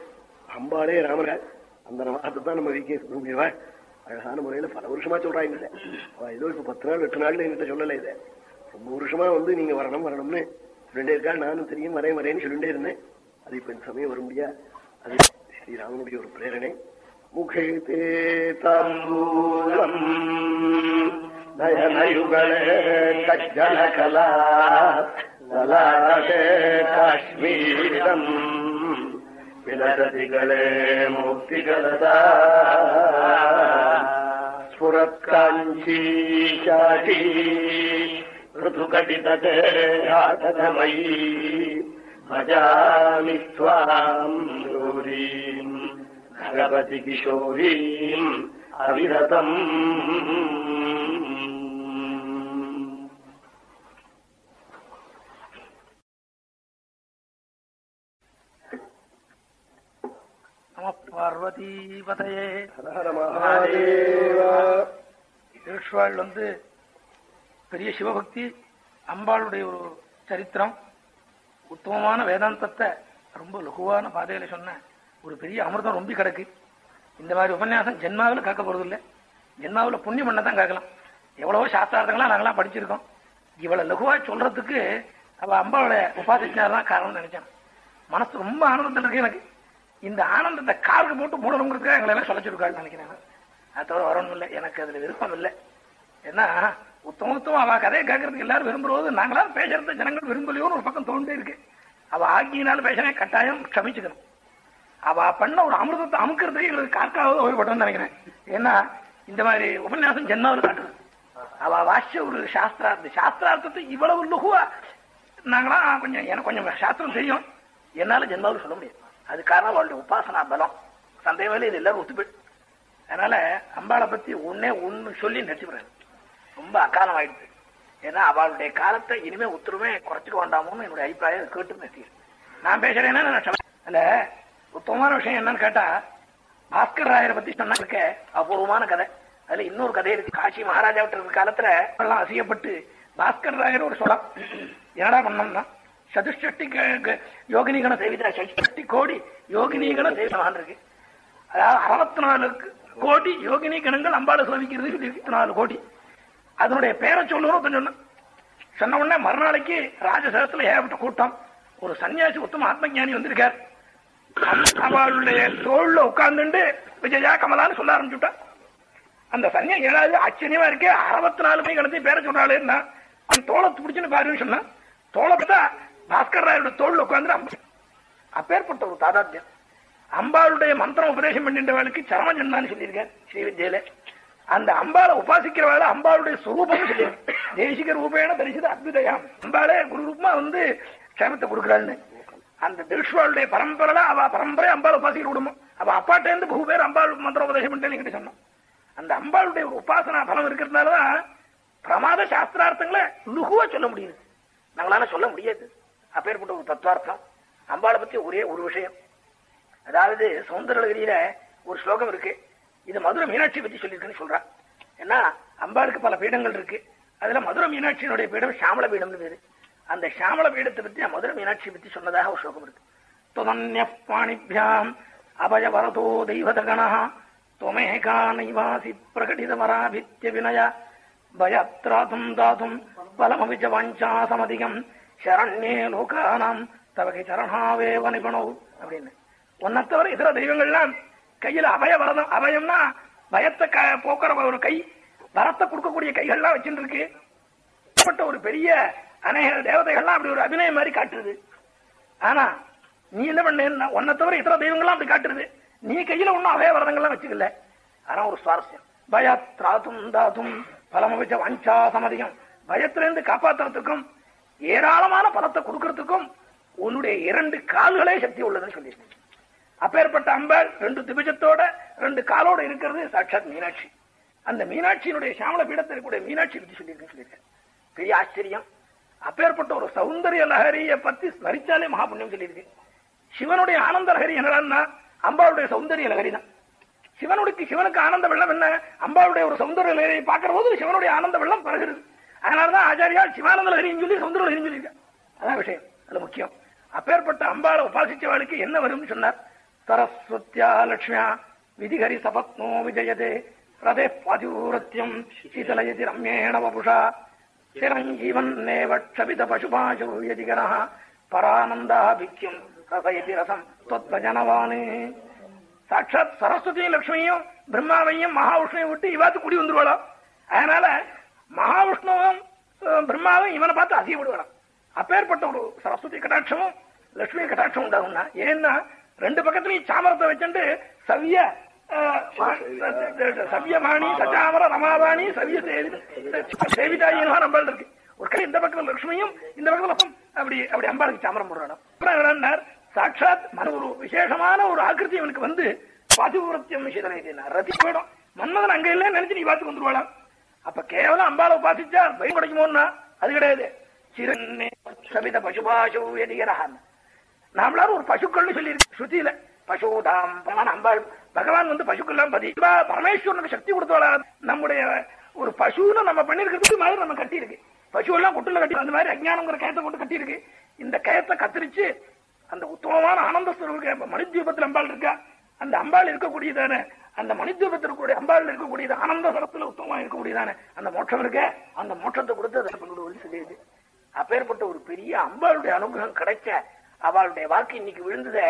அம்பாளே ராமர. அந்த நமாத்தை தான் நம்ம விகே முடியவா அழகான முறையில பல வருஷமா சொல்றாங்க ஏதோ இப்ப பத்து நாள் எட்டு நாள்ல என்கிட்ட சொல்லலை இதை. ரொம்ப வருஷமா வந்து நீங்க வரணும் வரணும்னு சொல்லிட்டே இருக்கா. நானும் தெரியும் வரேன் வரேன்னு சொல்லிட்டே இருந்தேன். அது இப்ப இந்த சமயம் வர முடியா அது ஸ்ரீராமனுடைய ஒரு பிரேரணை. मुखे ते तङ्गूलम् नयनयुगले कज्जनकला ललाटे काश्मीरम्। विलसति गले मुक्तिगतदा स्फुरत्काञ्ची चाची ऋतुकटितटे राजधमयी भजामि त्वाम् दूरीम् भगवति किशोरीम् अविरतम् பார்வதீபதையே ஹர மகாதேவ திருஷ்வாள் வந்து பெரிய சிவபக்தி அம்பாளுடைய ஒரு சரித்திரம் உத்தமமான வேதாந்தத்தை ரொம்ப லகுவான பாதையில சொன்ன ஒரு பெரிய அமிர்தம் ரொம்ப கிடக்கு. இந்த மாதிரி உபன்யாசம் ஜென்மாவில் காக்க போறது இல்லை ஜென்மாவில் புண்ணியம் பண்ண தான் காக்கலாம் எவ்வளவோ சாஸ்திரார்த்தங்களா நாங்களாம் படிச்சிருக்கோம். இவளை லகுவா சொல்றதுக்கு அவ அம்பாவோட தான் காரணம்னு நினைச்சேன். மனசு ரொம்ப ஆனந்தத்தில் இருக்கு எனக்கு. இந்த ஆனந்தத்தை காருக்கு போட்டு மூடணுங்கிறதுக்காக எங்களை எல்லாம் சொல்லிச்சிருக்காள்னு நினைக்கிறேன் அது தவிர வரணும் இல்லை. எனக்கு அதுல விருப்பம் இல்லை. ஏன்னா உத்தமத்துவம் அவ கதையை கேட்கறதுக்கு எல்லாரும் விரும்புறது நாங்களாம் பேசுறது ஜனங்கள் விரும்பலையோன்னு ஒரு பக்கம் தோண்டே இருக்கு. அவ ஆக்கியினால பேசுறேன் கட்டாயம் க்ஷமிச்சுக்கணும். அவ பண்ண ஒரு அமிர்தத்தை அமுக்கிறதுக்கு எங்களுக்கு காக்காவது ஓய்வுபட்டோம்னு நினைக்கிறேன். ஏன்னா இந்த மாதிரி உபன்யாசம் ஜென்மாவில் காட்டுறது அவ வாசிச்ச ஒரு சாஸ்திரார்த்த சாஸ்திரார்த்தத்தை இவ்வளவு லுகுவா நாங்களாம் கொஞ்சம் எனக்கு கொஞ்சம் சாஸ்திரம் தெரியும். என்னால ஜென்மாவில் சொல்ல முடியாது. அது காரணம் அவளுடைய உபாசனா பலம். சந்தேகமே இது எல்லாரும் ஒத்துப்போய். அதனால அம்பாளை பத்தி ஒன்னே ஒன்னு சொல்லி நிறுத்திவிடுறாரு ரொம்ப அக்காலம் ஆயிடுது ஏன்னா அவளுடைய காலத்தை இனிமே உத்தரவே குறைச்சிட்டு வேண்டாமோன்னு என்னுடைய அபிப்பிராயம் கேட்டு நிறுத்திடு நான் பேசுறேன்னா நான் சொல்ல- உத்தமமான விஷயம் என்னன்னு கேட்டா பாஸ்கர் ராயரை பத்தி சொன்னா இருக்க அபூர்வமான கதை. அதுல இன்னொரு கதை இருக்கு. காசி மகாராஜா விட்டு இருக்க காலத்துல எல்லாம் அசியப்பட்டு பாஸ்கர் ராயர் ஒரு சொலம் என்னடா பண்ணோம்னா சதுஷ்டி யோகினிகன சேவிதா சதுஷ்டி கோடி யோகினிகண சேவிதமான் இருக்கு. அதாவது அறுபத்தி நாலு கோடி யோகினி கணங்கள் அம்பாளை சேவிக்கிறது இருபத்தி நாலு கோடி. அதனுடைய பேரை சொல்லணும் சொன்ன சொன்ன உடனே மறுநாளைக்கு ராஜசேகரத்துல ஏகப்பட்ட கூட்டம். ஒரு சன்னியாசி உத்தம ஆத்மஞானி வந்திருக்கார். அவளுடைய தோல்ல உட்கார்ந்துட்டு விஜயா கமலான்னு சொல்ல ஆரம்பிச்சுட்டா. அந்த சன்னியாசி ஏதாவது ஆச்சரியமா இருக்கே அறுபத்தி நாலு மணி கடந்து பேர சொன்னாலேன்னா அந்த தோலை பிடிச்சுன்னு பாருன்னு சொன்னான் தோலை பார்த்தா பாஸ்கர் ராயோட தோல்ல உட்கார்ந்து அப்பேற்பட்ட ஒரு தாதாத்யம் அம்பாளுடைய மந்திரம் உபதேசம் பண்ணின்றவளுக்கு சரம சொல்லியிருக்கேன் ஸ்ரீ ஸ்ரீவித்யில அந்த அம்பாளை உபாசிக்கிறவாள் அம்பாளுடைய சுரூபம் சொல்லியிருக்கேன் தேசிக ரூபேன தரிசித அத்விதயாம். அம்பாளே குரு ரூபமா வந்து க்ஷேமத்தை கொடுக்குறாள்னு. அந்த திருஷ்வாளுடைய பரம்பரை அவ பரம்பரை அம்பாள் உபாசிக்கிற விடுமோ அவ அப்பாட்ட இருந்து பகு பேர் அம்பாள் மந்திர உபதேசம் பண்ணிட்டு சொன்னோம் அந்த அம்பாளுடைய ஒரு உபாசனா பலம் இருக்கிறதுனாலதான் பிரமாத சாஸ்திரார்த்தங்களை லுகுவா சொல்ல முடியுது நம்மளால சொல்ல முடியாது அப்பேற்பட்ட ஒரு தத்துவார்த்தம் அம்பாளை பத்தி ஒரே ஒரு விஷயம் அதாவது சௌந்தரகிரியில ஒரு ஸ்லோகம் இருக்கு இது மதுரை மீனாட்சி பத்தி சொல்லியிருக்குன்னு சொல்றான் ஏன்னா அம்பாளுக்கு பல பீடங்கள் இருக்கு அதுல மதுரை மீனாட்சியினுடைய பீடம் சாமல பீடம்னு பேரு அந்த சாமல பீடத்தை பத்தி மதுரை மீனாட்சி பத்தி சொன்னதாக ஒரு ஸ்லோகம் இருக்கு. துதன்ய பாணிபியாம் அபய வரதோ தெய்வதகணா துவமேகா நைவாசி பிரகடித வராபித்ய வினய பயத்ராதும் தாதும் பலமவிஜ வாஞ்சா சமதிகம் சரண்யே லோகானாம் தவகை சரணாவேவ நிபுணோ அப்படின்னு. உன்னை தவிர இதர தெய்வங்கள்லாம் கையில அபய வரதம் அபயம்னா பயத்தை க- போக்குற ஒரு கை வரத்தை கொடுக்கக்கூடிய கைகள்லாம் வச்சுட்டு இருக்கு. ஒரு பெரிய அநேக தேவதைகள்லாம் அப்படி ஒரு அபிநயம் மாதிரி காட்டுறது ஆனா நீ என்ன பண்ண? உன்னை தவிர இத்தனை தெய்வங்கள்லாம் அப்படி காட்டுறது நீ கையில ஒன்னும் அபய வரதங்கள்லாம் வச்சுக்கல. ஆனா ஒரு சுவாரஸ்யம். பயத்ராதும் தாதும் பலமவிச்ச வஞ்சா சமதியம் பயத்திலிருந்து காப்பாத்துறதுக்கும் ஏராளமான பலத்தை கொடுக்கறதுக்கும் உன்னுடைய இரண்டு கால்களே சக்தி உள்ளதுன்னு சொல்லியிருக்கேன். அப்பேற்பட்ட அம்பாள் ரெண்டு திபிஜத்தோட ரெண்டு காலோட இருக்கிறது சாட்சாத் மீனாட்சி. அந்த மீனாட்சியினுடைய சாமல பீடத்தில் இருக்கக்கூடிய மீனாட்சி பத்தி சொல்லியிருக்கேன் சொல்லியிருக்கேன். பெரிய ஆச்சரியம். அப்பேற்பட்ட ஒரு சௌந்தரிய லஹரியை பத்தி ஸ்மரிச்சாலே மகாபுண்ணியம் சொல்லியிருக்கு. சிவனுடைய ஆனந்த லஹரி என்னடான்னா அம்பாளுடைய சௌந்தரிய லஹரி தான் சிவனுடைய சிவனுக்கு ஆனந்த வெள்ளம் என்ன? அம்பாளுடைய ஒரு சௌந்தரிய லஹரியை பார்க்கிற போது சிவனுடைய ஆனந்த வெள்ளம் பரகிறது அதனாலதான் ஆச்சாரியா சிவானந்த லஹரின்னு சொல்லி சௌந்தர லஹரின்னு சொல்லியிருக்க அதான் விஷயம். அது முக்கியம். அப்பேற்பட்ட அம்பாளை உபாசிச்சவாளுக்கு என்ன வரும்னு சொன்னார்? சரஸ்வத்யா லட்சுமியா விதிகரி சபத்னோ விஜயதே ரதே பாதியூரத்தியம் சீதலயதி ரம்யேண வபுஷா. சிரஞ்சீவன்னேவ க்ஷபித பசுபாசு யதிகரः பரானந்தாபிக்யம் ரசயதி ரசம் தொத்வஜனவானே சாட்சாத் சரஸ்வதியும் லட்சுமியும் பிரம்மாவையும் மகாவிஷ்ணுவையும் விட்டு இவாத்து குடி வந்துருவாளாம் அதனால மகாவிஷ்ணுவும் பிரம்மாவும் இவனை பார்த்து அதிகப்படுவாளாம் அப்பேற்பட்ட ஒரு சரஸ்வதி கட்டாட்சமும் லட்சுமி கட்டாட்சம் உண்டாகும்னா ஏன்னா ரெண்டு பக்கத்துலயும் சாமரத்தை வச்சுட்டு சவ்ய அஹ், சஜாமர ரமாவாணி சவிய சேவிதாயினா நம்பள் இருக்கு. ஒரு கை இந்த பக்கம் லட்சுமியும் இந்த பக்கம் அப்படி அப்படி அம்பாளுக்கு சாமரம் போடுறான் அப்புறம் என்னன்னார், சாட்சாத் மன ஒரு விசேஷமான ஒரு ஆக்கிருதி அவனுக்கு வந்து பாதிபுரத்தியம் விஷயத்தினா ரதி போயிடும். மன்மதன் அங்க இல்ல நினைச்சு நீ பார்த்து வந்துருவாளாம். அப்ப கேவலம் அம்பாளை உபாசிச்சா பயம் கிடைக்குமோன்னா அது கிடையாது. சிறுநே சபித பசுபாசு எதிகரஹான் நாமளாரும் ஒரு பசுக்கள்னு சொல்லியிருக்கு ஸ்ருதியில. பசுதாம் பகவான் அம்பாள் பகவான் வந்து பசுக்கெல்லாம் பதி. பரமேஸ்வரனுக்கு சக்தி கொடுத்தவளா? நம்முடைய ஒரு பசுன்னு நம்ம பண்ணிருக்கிறது மாதிரி நம்ம கட்டி இருக்கு பசு எல்லாம் குட்டுல கட்டி அந்த மாதிரி அஜ்ஞானங்கிற கயத்தை கொண்டு கட்டி இருக்கு இந்த கயத்தை கத்திரிச்சு அந்த உத்தமமான ஆனந்த ஸ்வரூப மணித்வீபத்தில் அம்பாள் இருக்கா? அந்த அம்பாள் இருக்கக்கூடியதான? அந்த மணித்வீபத்தில் இருக்கக்கூடிய அம்பாள் இருக்கக்கூடியது ஆனந்த சரத்துல உத்தமமா இருக்கக்கூடியதான? அந்த மோட்சம் இருக்க? அந்த மோட்சத்தை கொடுத்து அதை பண்ணுவது சொல்லியது அப்பேற்பட்ட ஒரு பெரிய அம்பாளுடைய அனுகிரகம் கிடைச்ச அவளுடைய வாக்கு இன்னைக்கு விழுந்ததை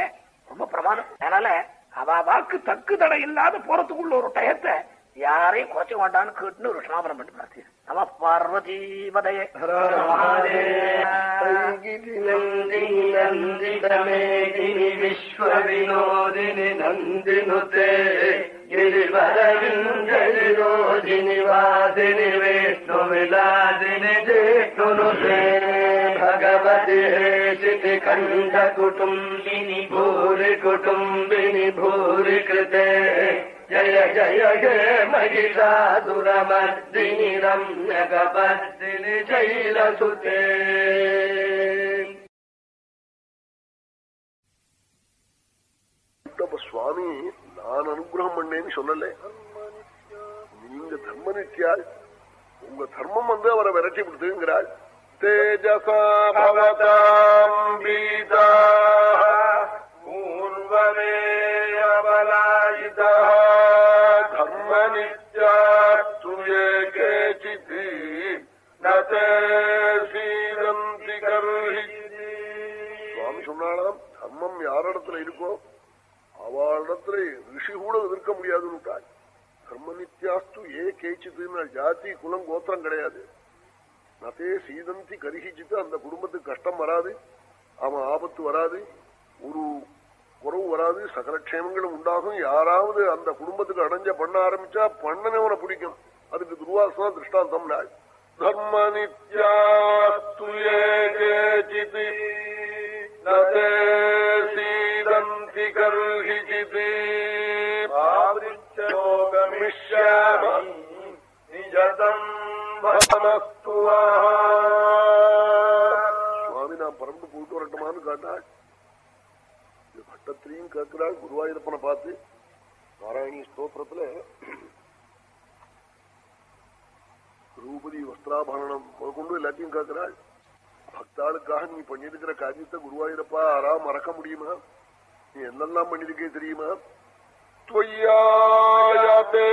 ரொம்ப பிரமாதம் அதனால அவ வாக்கு தக்கு தடை இல்லாத போறதுக்குள்ள ஒரு டயத்தை யாரையும் குறைச்ச வேண்டாம்னு கேட்டுன்னு ஒரு சமாபனம் பண்ணி பார்த்தேன் நம பார்வதி பதையே நந்தினி நந்திதமேதினி விஸ்வவினோதினி நந்தினுதே गिरिवरविन्दरोदिनि वासिनि विष्णुविलासिनि जिष्णुनुते भगवति हेशिति कण्ठकुटुम्बिनि भूरि कुटुम्बिनि भूरि कृते जय जय हे महिषासुरमर्दिनि रम्यकपर्दिनि शैलसुते நம்ம சுவாமி நான் அனுகிரகம் பண்ணேன்னு சொல்லல நீங்க தர்ம நித்தியாள் உங்க தர்மம் வந்து அவரை விரட்டி விடுதுங்கிறாள் तेजसा भवताम् बीताः पूर्वमेयबलायितः धर्मनित्यास्तु ये केचित् न ते சீதந்தி கர்ஹி சுவாமி சொன்னாலாம் தர்மம் யாரிடத்துல இருக்கோ அவளிடத்துல ரிஷி கூட எதிர்க்க முடியாதுன்னு கர்ம நித்தியாஸ்து ஏ கேச்சித்துன்னு ஜாதி குலம் கோத்திரம் கிடையாது நதே சீதந்தி கருகிச்சிட்டு அந்த குடும்பத்துக்கு கஷ்டம் வராது அவன் ஆபத்து வராது ஒரு குறவு வராது சகலக்ஷேமங்களும் உண்டாகும். யாராவது அந்த குடும்பத்துக்கு அடைஞ்ச பண்ண ஆரம்பிச்சா பண்ணனவனை பிடிக்கும். அதுக்கு துர்வாசனா திருஷ்டாந்தம் நாள் தர்ம நித்யாஸ்து ஏகேச்சித் சீதந்தி கர்ஹிச்சித் நிஜதம் சுவாமி நான் பறந்து போயிட்டு வரட்டுமான்னு கேட்டாள் பட்டத்திலையும் கேட்கிறாள் குருவாயூரப்பனை பார்த்து நாராயணி ஸ்தோத்திரத்துல திரௌபதி வஸ்திராபரணம் கொண்டு எல்லாத்தையும் கேட்கிறாள். பக்தாளுக்காக நீ பண்ணிருக்கிற காரியத்தை குருவாயூரப்பா ஆறா மறக்க முடியுமா? நீ என்னெல்லாம் பண்ணிருக்கே தெரியுமா? துவையாதே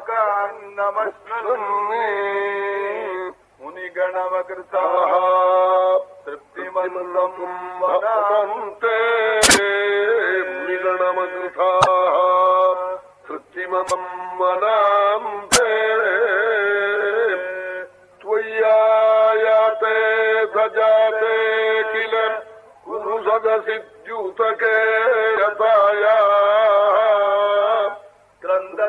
కన్నమస్మి మునిగణమకృత తృప్తిమందం వదంతే మునిగణమకృత తృప్తిమం వదంతే త్వయ్యాయతే భజాతే కిల కురు సదసిద్యుతకే యథాయా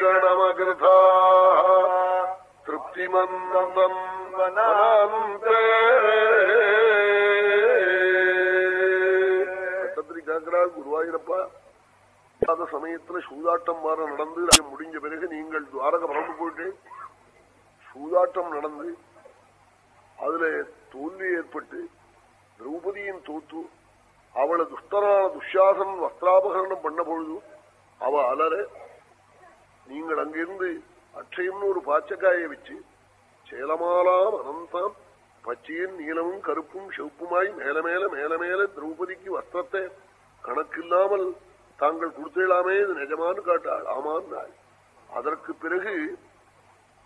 अन्नान्दप्रारब्धसर्वांशज मुनिचकिद्रौपदी चिन्तितो प्राप्तशाकान्नमश्रन्ने मुनिगणमकृताः तृप्तिमन्दम् वनान्ते கத்திரி கேட்கிறாள் குருவாயூரப்பா அந்த சமயத்துல சூதாட்டம் மாற நடந்து அது முடிஞ்ச பிறகு நீங்கள் துவாரக பறந்து போயிட்டு சூதாட்டம் நடந்து அதுல தோல்வி ஏற்பட்டு திரௌபதியின் தோத்து அவளை துஷ்டரான துஷாசன் வஸ்திராபகரணம் பண்ண பொழுது அவ அலற நீங்கள் அங்கிருந்து அட்சயம்னு ஒரு பாச்சக்காயை வச்சு சேலமாலாம் அனந்தம் பச்சையும் நீளமும் கருப்பும் செவப்புமாய் மேல மேல மேல மேல திரௌபதிக்கு வஸ்திரத்தை கணக்கில்லாமல் தாங்கள் கொடுத்தேளாமே இது நிஜமானு காட்டாள். ஆமான் அதற்கு பிறகு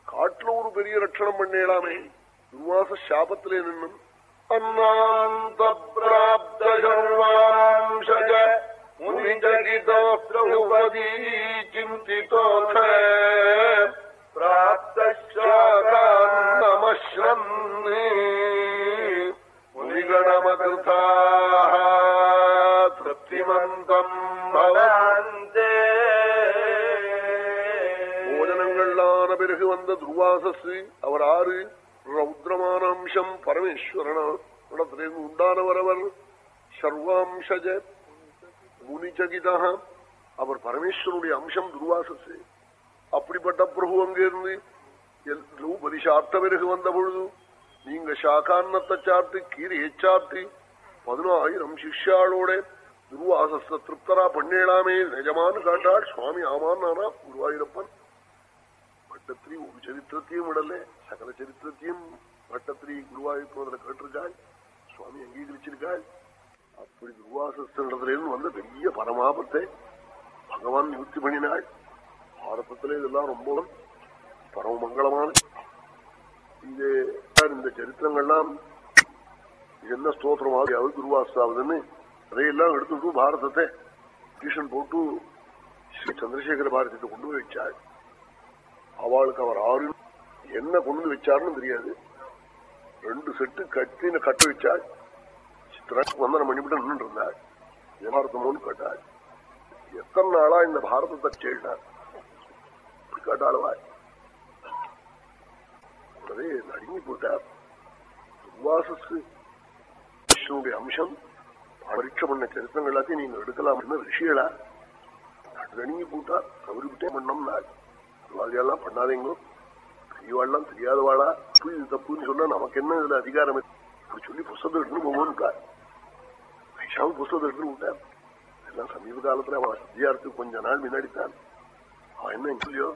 காட்டுல ஒரு பெரிய ரட்சணம் பண்ணேலாமே. துர்வாச சாபத்திலே நின்னும். அண்ணாந்த பிராப்தர்வாம்சஜ முனிஜகிதோத்ரௌபதி சிந்திதோத பிராப்தமஸ்ரன்னே முனிகணமகிருதாக திருப்திமந்தம் பவந்தே போஜனங்களான பிறகு வந்த துர்வாசஸ் அவர் ஆறு ரௌத்ரமான அம்சம் பரமேஸ்வரனிடத்திலிருந்து உண்டானவர் அவர் சர்வாம்சஜ முனிச்சகிதா அவர் பரமேஸ்வரனுடைய அம்சம் துர்வாசஸ் அப்படிப்பட்ட பிரபு அங்கிருந்து திரௌபதி சாப்பிட்ட பிறகு வந்த பொழுது நீங்க சாக்கான்னத்தை சாப்பிட்டு கீரையை சாப்பிட்டு பதினாயிரம் சிஷ்யாளோட துர்வாசஸ்த திருப்தரா பண்ணேலாமே நிஜமானு காட்டாள் சுவாமி ஆமான்னாரா குருவாயூரப்பன். பட்டத்திரி ஒரு சரித்திரத்தையும் விடல சகல சரித்திரத்தையும் பட்டத்திரி குருவாயூரப்பன் கேட்டிருக்காள் சுவாமி அங்கீகரிச்சிருக்காள். அப்படி துர்வாசத்திலிருந்து வந்த பெரிய பரமாபத்தை பகவான் நிவர்த்தி பண்ணினாள் பாரதத்துல இதெல்லாம் ரொம்ப பரமமங்கலமான இது இந்த சரித்திரங்கள்லாம் என்ன ஸ்தோத்திரமாவது துர்வாசாவதுன்னு அதையெல்லாம் எடுத்துட்டு பாரதத்தை டியூஷன் போட்டு ஸ்ரீ சந்திரசேகர பாரதத்தை கொண்டு போய் வச்சாள் அவளுக்கு அவர் ஆறு என்ன கொண்டு வந்து வச்சாருன்னு தெரியாது. ரெண்டு செட்டு கட்டின கட்ட வச்சாள் வந்தனம் பண்ணிவிட்டு நின்று இருந்தாள் யதார்த்தமோன்னு கேட்டாள் எத்தனை நாளா இந்த பாரதத்தை கேட்டார் கேட்டாளுவாய் கேட்டாளுவாள் நடுங்கி போட்டார். துர்வாசஸ்து விஷ்ணுடைய அம்சம் பரீட்சை பண்ண சரித்திரங்கள் எல்லாத்தையும் நீங்க எடுக்கலாம் ரிஷிகளா நடுங்கி போட்டா தவறிவிட்டே பண்ணோம்னா மாதிரியெல்லாம் பண்ணாதீங்களோ பெரியவாள்லாம் தெரியாதவாளா? தப்பு இது தப்புன்னு சொன்னா நமக்கு என்ன இதுல அதிகாரம் சொல்லி புஸ்தகம் எடுத்துன்னு போவோம்னு வைஷாவும் புஸ்தகம் எடுத்துன்னு விட்டார் எல்லாம் சமீப காலத்துல அவன் வித்தியார்த்துக்கு கொஞ்ச நாள் முன்னாடித்தான் அவன் என்ன இல்லையோ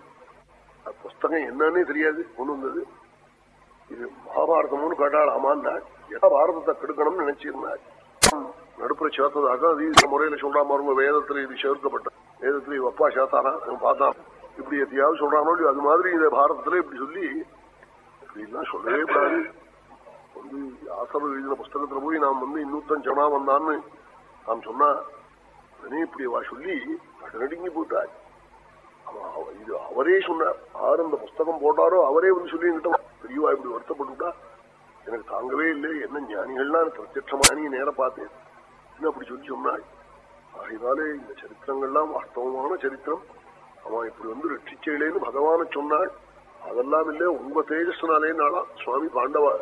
அந்த புஸ்தகம் என்னன்னே தெரியாது கொண்டு வந்தது இது மகாபாரதம்னு கேட்டாள் ஆமான்னா எதா பாரதத்தை கெடுக்கணும்னு நினைச்சிருந்தாள் நடுப்புற சேர்த்ததாக அது இந்த முறையில சொல்றா மாதிரி வேதத்துல இது சேர்க்கப்பட்ட வேதத்துல இவ அப்பா சேர்த்தானா அவன் பார்த்தான் இப்படி எத்தையாவது சொல்றானோ அது மாதிரி இந்த பாரதத்துல இப்படி சொல்லி இப்படிலாம் சொல்லவே கூடாது வந்து ஆசவர் எழுதின புஸ்தகத்துல போய் நாம் வந்து இன்னொருத்தன் சொன்னா வந்தான்னு நாம் சொன்னா உடனே இப்படி வா சொல்லி நடுங்கி போட்டாள் அவன் இது அவரே சொன்னார். யார் அந்த புஸ்தகம் போட்டாரோ அவரே வந்து சொல்லி என்கிட்ட பெரியவா இப்படி வருத்தப்பட்டுட்டா? எனக்கு தாங்கவே இல்லை. என்ன ஞானிகள்லாம் பிரத்யட்சமா நேரம் நேர பார்த்தேன். என்ன அப்படி சொல்லி சொன்னாள் ஆகினாலே இந்த சரித்திரங்கள்லாம் வாஸ்தவமான சரித்திரம். அவன் இப்படி வந்து ரட்சிச்சேலேன்னு பகவான சொன்னாள் அதெல்லாம் இல்ல. உங்க தேஜஸ்னாலே நாளா சுவாமி பாண்டவா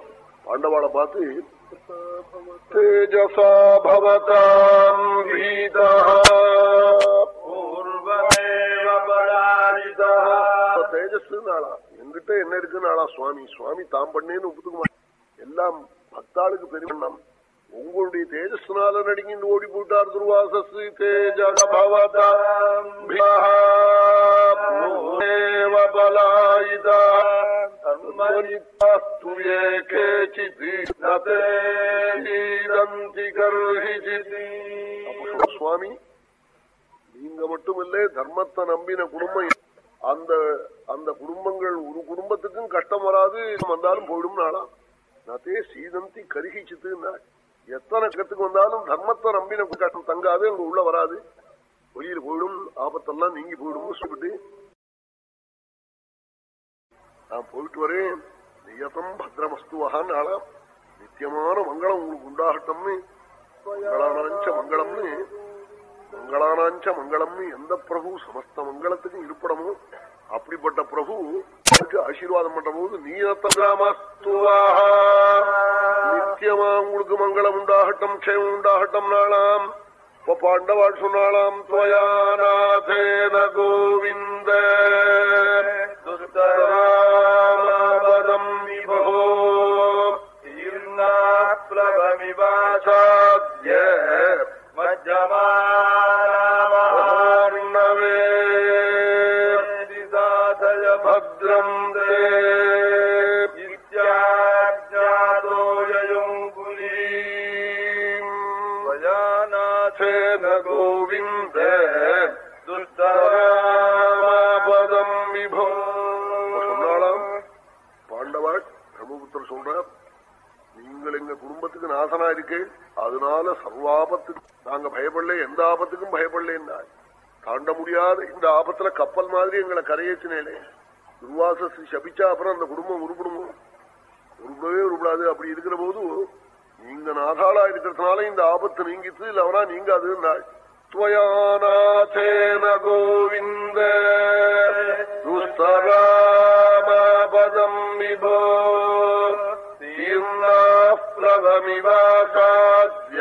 பாண்டவாளை பார்த்து தேஜசா பவதாம் வீதா பூர்வமேவ பராஜிதா தேஜஸ் நாளா என்கிட்ட என்ன இருக்கு நாளா சுவாமி? சுவாமி தாம் பண்ணேன்னு ஒப்புத்துக்க மாட்டேன். எல்லாம் பக்தாளுக்கு பெருமண்ணம் உங்களுடைய தேஜஸ்னால நடுங்கிட்டு ஓடி போட்டார் துர்வாசஸ் தேஜக பவதாம் தன்மனித்தாஸ்து ஏகேசித் நதே நீதந்தி சுவாமி நீங்க மட்டுமில்ல தர்மத்தை நம்பின குடும்பம். அந்த அந்த குடும்பங்கள் ஒரு குடும்பத்துக்கும் கஷ்டம் வராது வந்தாலும் போயிடும் நாளா நதே சீதந்தி கருகிச்சுத்து எத்தனை கத்துக்கு வந்தாலும் தர்மத்தை நம்பின கஷ்டம் தங்காது அங்க உள்ள வராது. வெளியில் போயிடும் ஆபத்தெல்லாம் நீங்கி போயிடும் சொல்லிட்டு நான் போயிட்டு வரேன். நியத்தம் பத்ரமஸ்துவகான் ஆளாம் நித்தியமான மங்களம் உங்களுக்கு உண்டாகட்டும்னு. மங்களானாஞ்ச மங்களம்னு. மங்களானாஞ்ச மங்களம்னு எந்த பிரபு சமஸ்த மங்களத்துக்கும் இருப்படமோ அப்படிப்பட்ட பிரபு அதுக்கு ஆசீர்வாதம் பண்ற போது நீரத்தமஸ்துவாஹா நித்தியமா உங்களுக்கு மங்களம் உண்டாகட்டும் க்ஷயம் உண்டாகட்டும் நாளாம். இப்ப பாண்டவாள் சொன்னாலாம் துவயாநாதேன கோவிந்த. துர்தராமபதம் விபோ ீர்ணாப்ளவமிவாசாத்ய மஜ்ஜமானவே குடும்பத்துக்கு நாசனா இருக்கே அதனால சர்வாபத்துக்கு நாங்க பயப்படல எந்த ஆபத்துக்கும் பயப்படலன்னா தாண்ட முடியாத இந்த ஆபத்துல கப்பல் மாதிரி எங்களை கரையேற்றினேலே துர்வாசஸ் சபிச்சா அப்புறம் அந்த குடும்பம் உருப்பிடுமோ? உருப்படவே உருப்படாது. அப்படி இருக்கிற போது நீங்க நாதாளா இருக்கிறதுனால இந்த ஆபத்து நீங்கித்து இல்லவனா நீங்க அது துவயாநாதேன கோவிந்த துஸ்தராமபதம் விபோ தீர்ணாப்ளவமிவாசாத்ய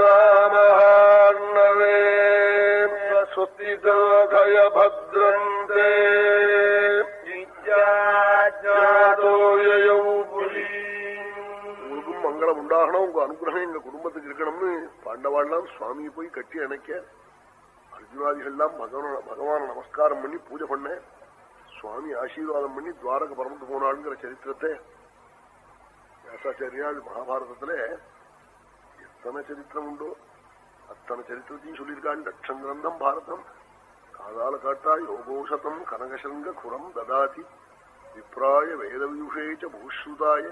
ராமஹார்ணவே சுத்திதோகய பத்ரந்தே இத்யாஜாதோயம் மங்களம் உண்டாகணும் உங்க அனுகிரகம் எங்க குடும்பத்துக்கு இருக்கணும்னு பாண்டவாள்லாம் சுவாமியை போய் கட்டி அணைக்க அர்ஜுனாதிகள்லாம் பகவான பகவான நமஸ்காரம் பண்ணி பூஜை பண்ண சுவாமி ஆசீர்வாதம் பண்ணி துவாரக பரமத்து போனாளுங்கிற சரித்திரத்தை வியாசாச்சாரியால் மகாபாரதத்துல எத்தனை சரித்திரம் உண்டோ அத்தனை சரித்திரத்தையும் சொல்லியிருக்காள் லட்சம் கிரந்தம் பாரதம் காதால காட்டா யோகோஷதம் கனகசங்க குரம் ததாதி விப்ராய வேதவியூஷேச்ச பூஸ்ருதாய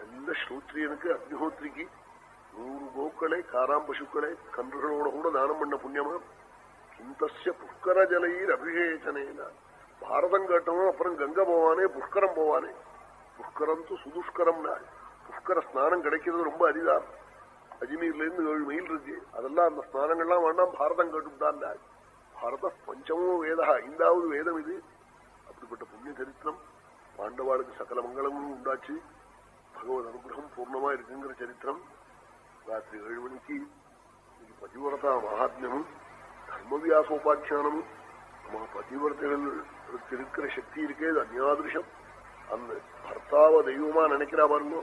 நல்ல ஸ்ரோத்ரியனுக்கு அக்னிஹோத்ரிக்கு நூறு கோக்களை காராம் பசுக்களை கன்றுகளோட கூட தானம் பண்ண புண்ணியமா கிந்தசிய புஷ்கர ஜலையில் அபிஷேச்சனேனா பாரதம் கேட்டவன் அப்புறம் கங்கை போவானே புஷ்கரம் போவானே புஷ்கரம் து சுதுஷ்கரம் புஷ்கர ஸ்நானம் கிடைக்கிறது ரொம்ப அரிதான் அஜ்மீர்ல இருந்து ஏழு மைல் இருக்கு. அதெல்லாம் அந்த ஸ்நானங்கள்லாம் வேண்டாம் பாரதம் கேட்டுட்டான் நாள் பாரத பஞ்சமோ வேதா ஐந்தாவது வேதம் இது. அப்படிப்பட்ட புண்ணிய சரித்திரம். பாண்டவாளுக்கு சகல மங்களமும் உண்டாச்சு. பகவத் அனுகிரகம் பூர்ணமா இருக்குங்கிற சரித்திரம். ராத்திரி ஏழு மணிக்கு பதிவிரதா மகாத்மியமும் தர்மவியாசோபாக்கியானமும் நம்ம பதிவிரதைகளுக்கு இருக்கிற சக்தி இருக்கே அது அந்யாதிருஷம். அந்த பர்த்தாவ தெய்வமா நினைக்கிறா பாருங்க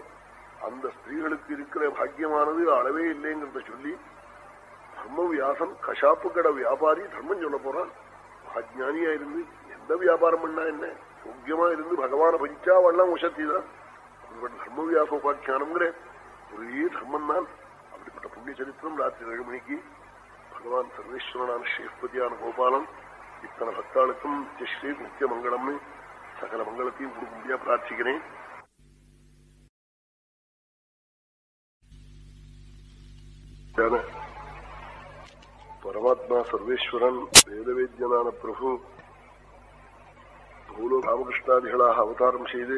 அந்த ஸ்திரீகளுக்கு இருக்கிற பாக்கியமானது அளவே இல்லைங்கிறத சொல்லி தர்ம வியாசம் கஷாப்பு கடை வியாபாரி தர்மம் சொல்ல போறான் மகாஜானியா இருந்து எந்த வியாபாரம் பண்ணா என்ன யோக்கியமா இருந்து பகவான பஜிச்சா வல்லாம் உஷத்தி தான் அப்படிப்பட்ட தர்ம வியாசோபாக்கியானம்ங்கிற ஒரே தர்மம் தான் அப்படிப்பட்ட புண்ணிய சரித்திரம் ராத்திரி ஏழு மணிக்கு பகவான் சர்வேஸ்வரனான ஸ்ரீஸ்பதியான கோபாலம் இத்தனை பக்தாளுக்கும் ஸ்ரீ முக்கிய மங்களம்னு சகல மங்களத்தையும் கொடுக்க முடியா பிரார்த்திக்கிறேன். பரமாத்மா சர்வேஸ்வரன் வேதவேத்தியனான பிரபு பூலோ ராமகிருஷ்ணாதிகளாக அவதாரம் செய்து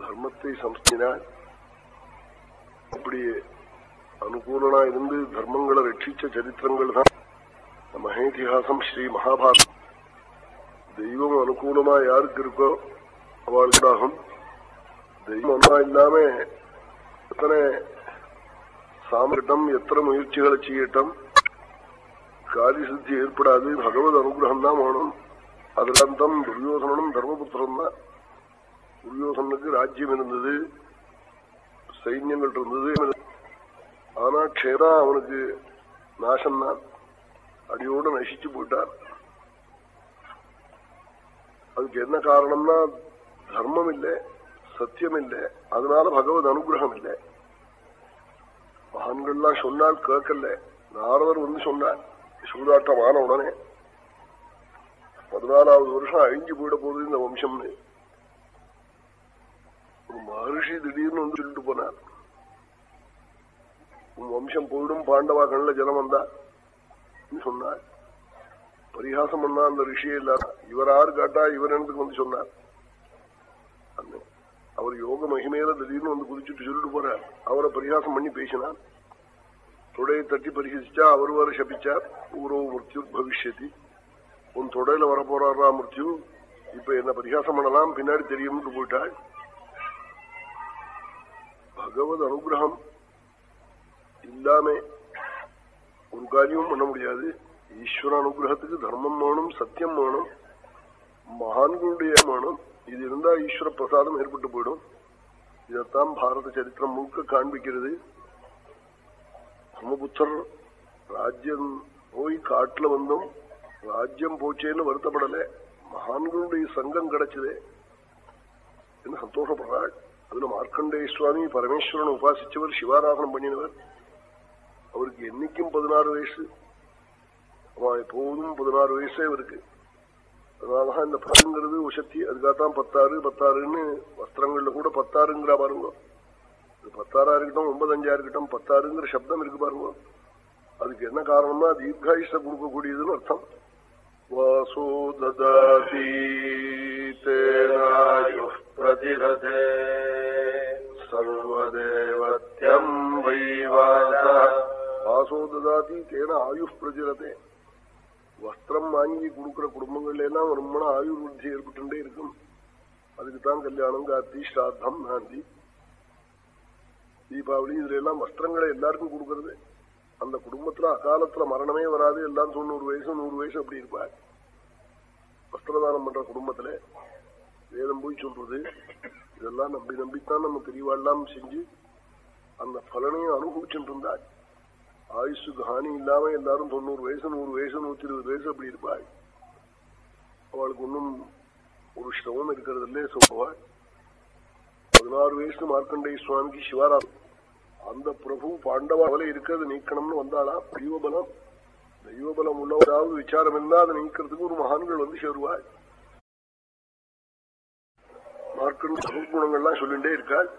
தர்மத்தை சமஸ்தினார் அப்படி அனுகூலனா இருந்து தர்மங்களை ரட்சிச்ச சரித்திரங்கள் தான் மகேதிஹாசம் ஸ்ரீ மகாபாரதம். தெய்வம் அனுகூலமா யாருக்கு இருக்கோ அவளுக்காகும் தெய்வம் ஒன்றா இல்லாம எத்தனை சாமட்டம் எத்தனை முயற்சிகளை செய்யட்டும். காரிய சித்தி ஏற்படாது பகவத் அனுகிரகம் தான் வேணும். அதிலந்தம் துரியோசனும் தர்மபுத்திரம் தான். துரியோசனுக்கு ராஜ்யம் இருந்தது சைன்யங்கள் இருந்தது ஆனா க்ஷேரா அவனுக்கு நாசம்தான். அடியோடு நசிச்சு போயிட்டார் அதுக்கு என்ன காரணம்னா தர்மம் இல்லை சத்தியம் இல்லை அதனால பகவத் அனுகிரகம் இல்லை மகான்கள்லாம் சொன்னால் கேட்கல. நாரதர் வந்து சொன்னார் சூதாட்டம் ஆன உடனே. பதினாலாவது வருஷம் அழிஞ்சு போயிட போகுது இந்த வம்சம்னு. ஒரு மகர்ஷி திடீர்னு வந்து சொல்லிட்டு போனார். உன் வம்சம் போயிடும் பாண்டவா கண்ணில் ஜலம் வந்தா சொன்னார். பரிகாசம் பண்ணா அந்த ரிஷியே இல்லாத. இவர் ஆறு காட்டா இவர் எனக்கு வந்து சொன்னார். அவர் யோக மகிமையில திடீர்னு வந்து குதிச்சுட்டு சொல்லிட்டு போறார். அவரை பரிகாசம் பண்ணி பேசினார். தொடையை தட்டி பரிகசிச்சா அவர் வர சபிச்சார். ஊரோ மிருத்யு பவிஷ்யத்தி உன் தொடையில வர மிருத்யு இப்ப என்ன பரிகாசம் பண்ணலாம்? பின்னாடி தெரியும்னு போயிட்டாள் பகவத் அனுகிரகம் இல்லாம ஒரு காரியமும் பண்ண முடியாது. ஈஸ்வர அனுகிரகத்துக்கு தர்மம் வேணும் சத்தியம் வேணும் மகான்களுடைய வேணும். இது இருந்தா ஈஸ்வர பிரசாதம் ஏற்பட்டு போயிடும். இதைத்தான் பாரத சரித்திரம் முழுக்க காண்பிக்கிறது. தர்மபுத்தர் ராஜ்யம் போய் காட்டுல வந்தோம். ராஜ்யம் போச்சேன்னு வருத்தப்படல. மகான்களுடைய சங்கம் கிடைச்சதே. என்று சந்தோஷப்படுறாள்? அதுல மார்க்கண்டேய சுவாமி பரமேஸ்வரன் உபாசிச்சவர் சிவாராதனம் பண்ணினவர். அவருக்கு என்னைக்கும் பதினாறு வயசு. அவன் எப்போதும் பதினாறு வயசே இருக்கு அதனாலதான் இந்த பத்துங்கிறது உஷத்தி அதுக்காகத்தான் பத்தாறு பத்தாறுன்னு வஸ்திரங்கள்ல கூட பத்தாறுங்கிறா பாருங்க. பத்தாறா இருக்கட்டும் ஒன்பதஞ்சா இருக்கட்டும் பத்தாறுங்கிற சப்தம் இருக்கு பாருங்க. அதுக்கு என்ன காரணம்னா தீர்காயுஷ கொடுக்கக்கூடியதுன்னு அர்த்தம். வாசோ ததாதி பிரதிரதே. சர்வதேவத்யம் வைவாச வாசோ ததாதி தேன ஆயுஷ் பிரதிரதே. வஸ்திரம் வாங்கி கொடுக்கிற குடும்பங்கள்ல எல்லாம் ரொம்ப ஆயுர் விருத்தி ஏற்பட்டுட்டே இருக்கும். அதுக்கு தான் கல்யாணம் கார்த்தி ஸ்ராத்தம் நாந்தி தீபாவளி இதுல எல்லாம் வஸ்திரங்களை எல்லாருக்கும் கொடுக்கறது. அந்த குடும்பத்துல அகாலத்துல மரணமே வராது. எல்லாம் தொண்ணூறு வயசு நூறு வயசு அப்படி இருப்பாங்க வஸ்திரதானம் பண்ற குடும்பத்துல வேதம் போய் சொல்றது இதெல்லாம் நம்பி நம்பித்தான் நம்ம பெரியவாள்லாம் செஞ்சு அந்த பலனையும் அனுபவிச்சுட்டு இருந்தாள் ஆயுஷுக்கு ஹானி இல்லாம எல்லாரும் தொண்ணூறு வயசு நூறு வயசு நூத்தி இருபது வயசு அப்படி இருப்பாள். அவளுக்கு ஒன்னும் ஒரு சிரமம் இருக்கிறது இல்லையே சொல்லுவாள். பதினாறு வயசு மார்க்கண்டே சுவாமிக்கு சிவாராம். அந்த பிரபு பாண்டவாவில இருக்கிறது நீக்கணும்னு வந்தாளா? தெய்வபலம். தெய்வபலம் உள்ளவராவது விசாரம் இருந்தா அதை நீக்கிறதுக்கு ஒரு மகான்கள் வந்து சேருவாள். மார்க்கண்டு சகுணங்கள்லாம் சொல்லிட்டே இருக்காள்.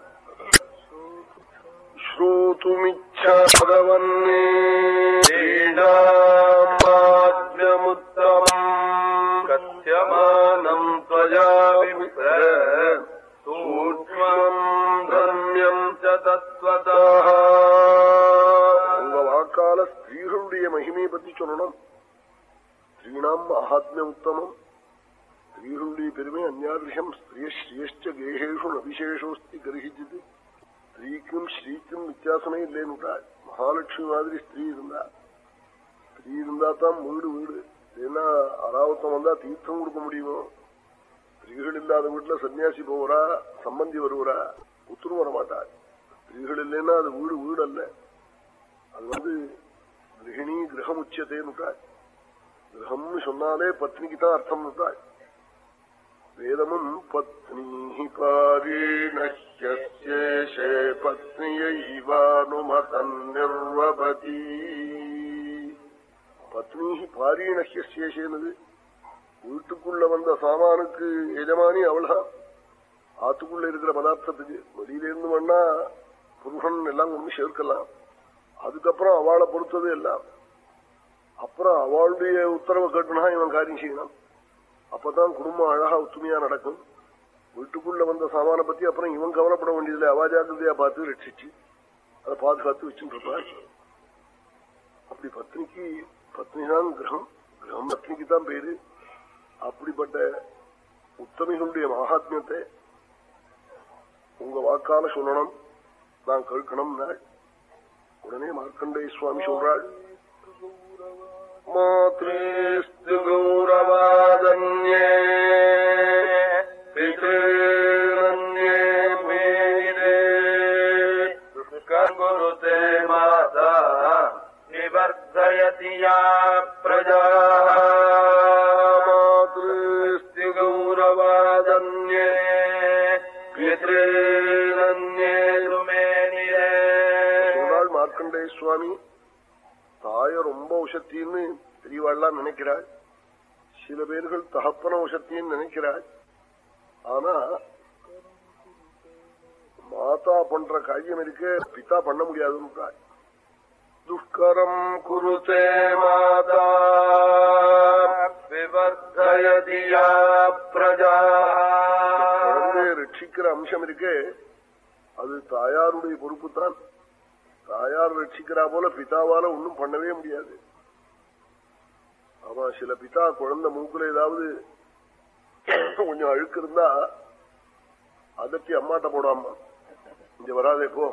श्रोतुमिच्छादवन्ने क्रीडामाद्यमुत्तमम् कथ्यमानम् त्वया सूक्ष्मम् ரம்யம் தத்வதः உங்க வாக்கால ஸ்திரீகளுடைய மகிமையை பத்தி சொல்லணும் ஸ்திரீணாம் மகாத்மிய உத்தமம் ஸ்திரீகளுடைய பெருமை அந்யாதிருஷம் ஸ்திரிய ஸ்ரீயஷ்ட கேகேஷு நபிசேஷோஸ்தி கருகிச்சது ஸ்திரீக்கும் ஸ்ரீக்கும் வித்தியாசமே இல்லைன்னுட்டாள் மகாலட்சுமி மாதிரி ஸ்திரீ இருந்தா ஸ்திரீ இருந்தா தான் வீடு வீடு ஏன்னா அராவத்தம் வந்தா தீர்த்தம் கொடுக்க முடியுமோ ஸ்திரீகள் இல்லாத வீட்டுல சன்னியாசி போவரா சம்பந்தி வருவரா உத்தரம் வரமாட்டாள் ஸ்திரீகள் இல்லைன்னா அது வீடு வீடு அல்ல அது வந்து கிரகிணி கிரகம் உச்சத்தைன்னுட்டாள் கிரகம்னு சொன்னாலே பத்னிக்கு தான் அர்த்தம் விட்டாள் வேதமும் பத்னி பாரீணேஷே பத்னியைவானுமதன்னிர்வபதி பத்னி பாரீணேஷேனது வீட்டுக்குள்ள வந்த சாமானுக்கு எஜமானி அவளா ஆத்துக்குள்ள இருக்கிற பதார்த்தத்துக்கு வெளியில இருந்து வேணா புருஷன் எல்லாம் கொண்டு சேர்க்கலாம். அதுக்கப்புறம் அவளை பொறுத்தது எல்லாம். அப்புறம் அவளுடைய உத்தரவை கட்டுனா இவன் காரியம் செய்யணும் அப்பதான் குடும்பம் அழகா ஒத்துமையா நடக்கும். வீட்டுக்குள்ள வந்த சாமான பத்தி அப்புறம் இவன் கவலைப்பட வேண்டியதில்லை. அவாஜாக்கிரதையா பார்த்து ரட்சிச்சு அதை பாதுகாத்து வச்சுட்டு அப்படி பத்னிக்கு பத்னி தான் கிரகம். கிரகம் பத்னிக்கு தான் பேரு. அப்படிப்பட்ட உத்தமிகளுடைய மகாத்மியத்தை உங்க வாக்கால சொல்லணும். நான் கேட்கணும் உடனே மார்க்கண்டே சுவாமி சொல்றாள் மாத்திரே கௌரவாதன்யே பிதேரன்யே மேரே குருதே மாதா நிவர்தயதி யா பிரஜா மாத்ரேஸ்து பிதேரன்யே துமேனிரே சொன்னாள் மார்க்கண்டே சுவாமி தாய ரொம்ப உஷத்தின்னு பெரியவாள்லாம் நினைக்கிறாள். சில பேர்கள் தகப்பன உஷத்தின்னு நினைக்கிறாள். ஆனா மாதா பண்ற காரியம் இருக்க பித்தா பண்ண முடியாதுன்னு துஷ்கரம் குருதே மாதா விவர்தயதி யா பிரஜா. ரட்சிக்கிற அம்சம் இருக்கே அது தாயாருடைய பொறுப்பு தான் தாயார் ரட்சிக்கிறா போல பிதாவால ஒன்னும் பண்ணவே முடியாது. ஆமா சில பிதா குழந்தை மூக்குல ஏதாவது கொஞ்சம் அழுக்கு இருந்தா அதட்டி அம்மாட்ட போடாம? இங்க வராதே போ.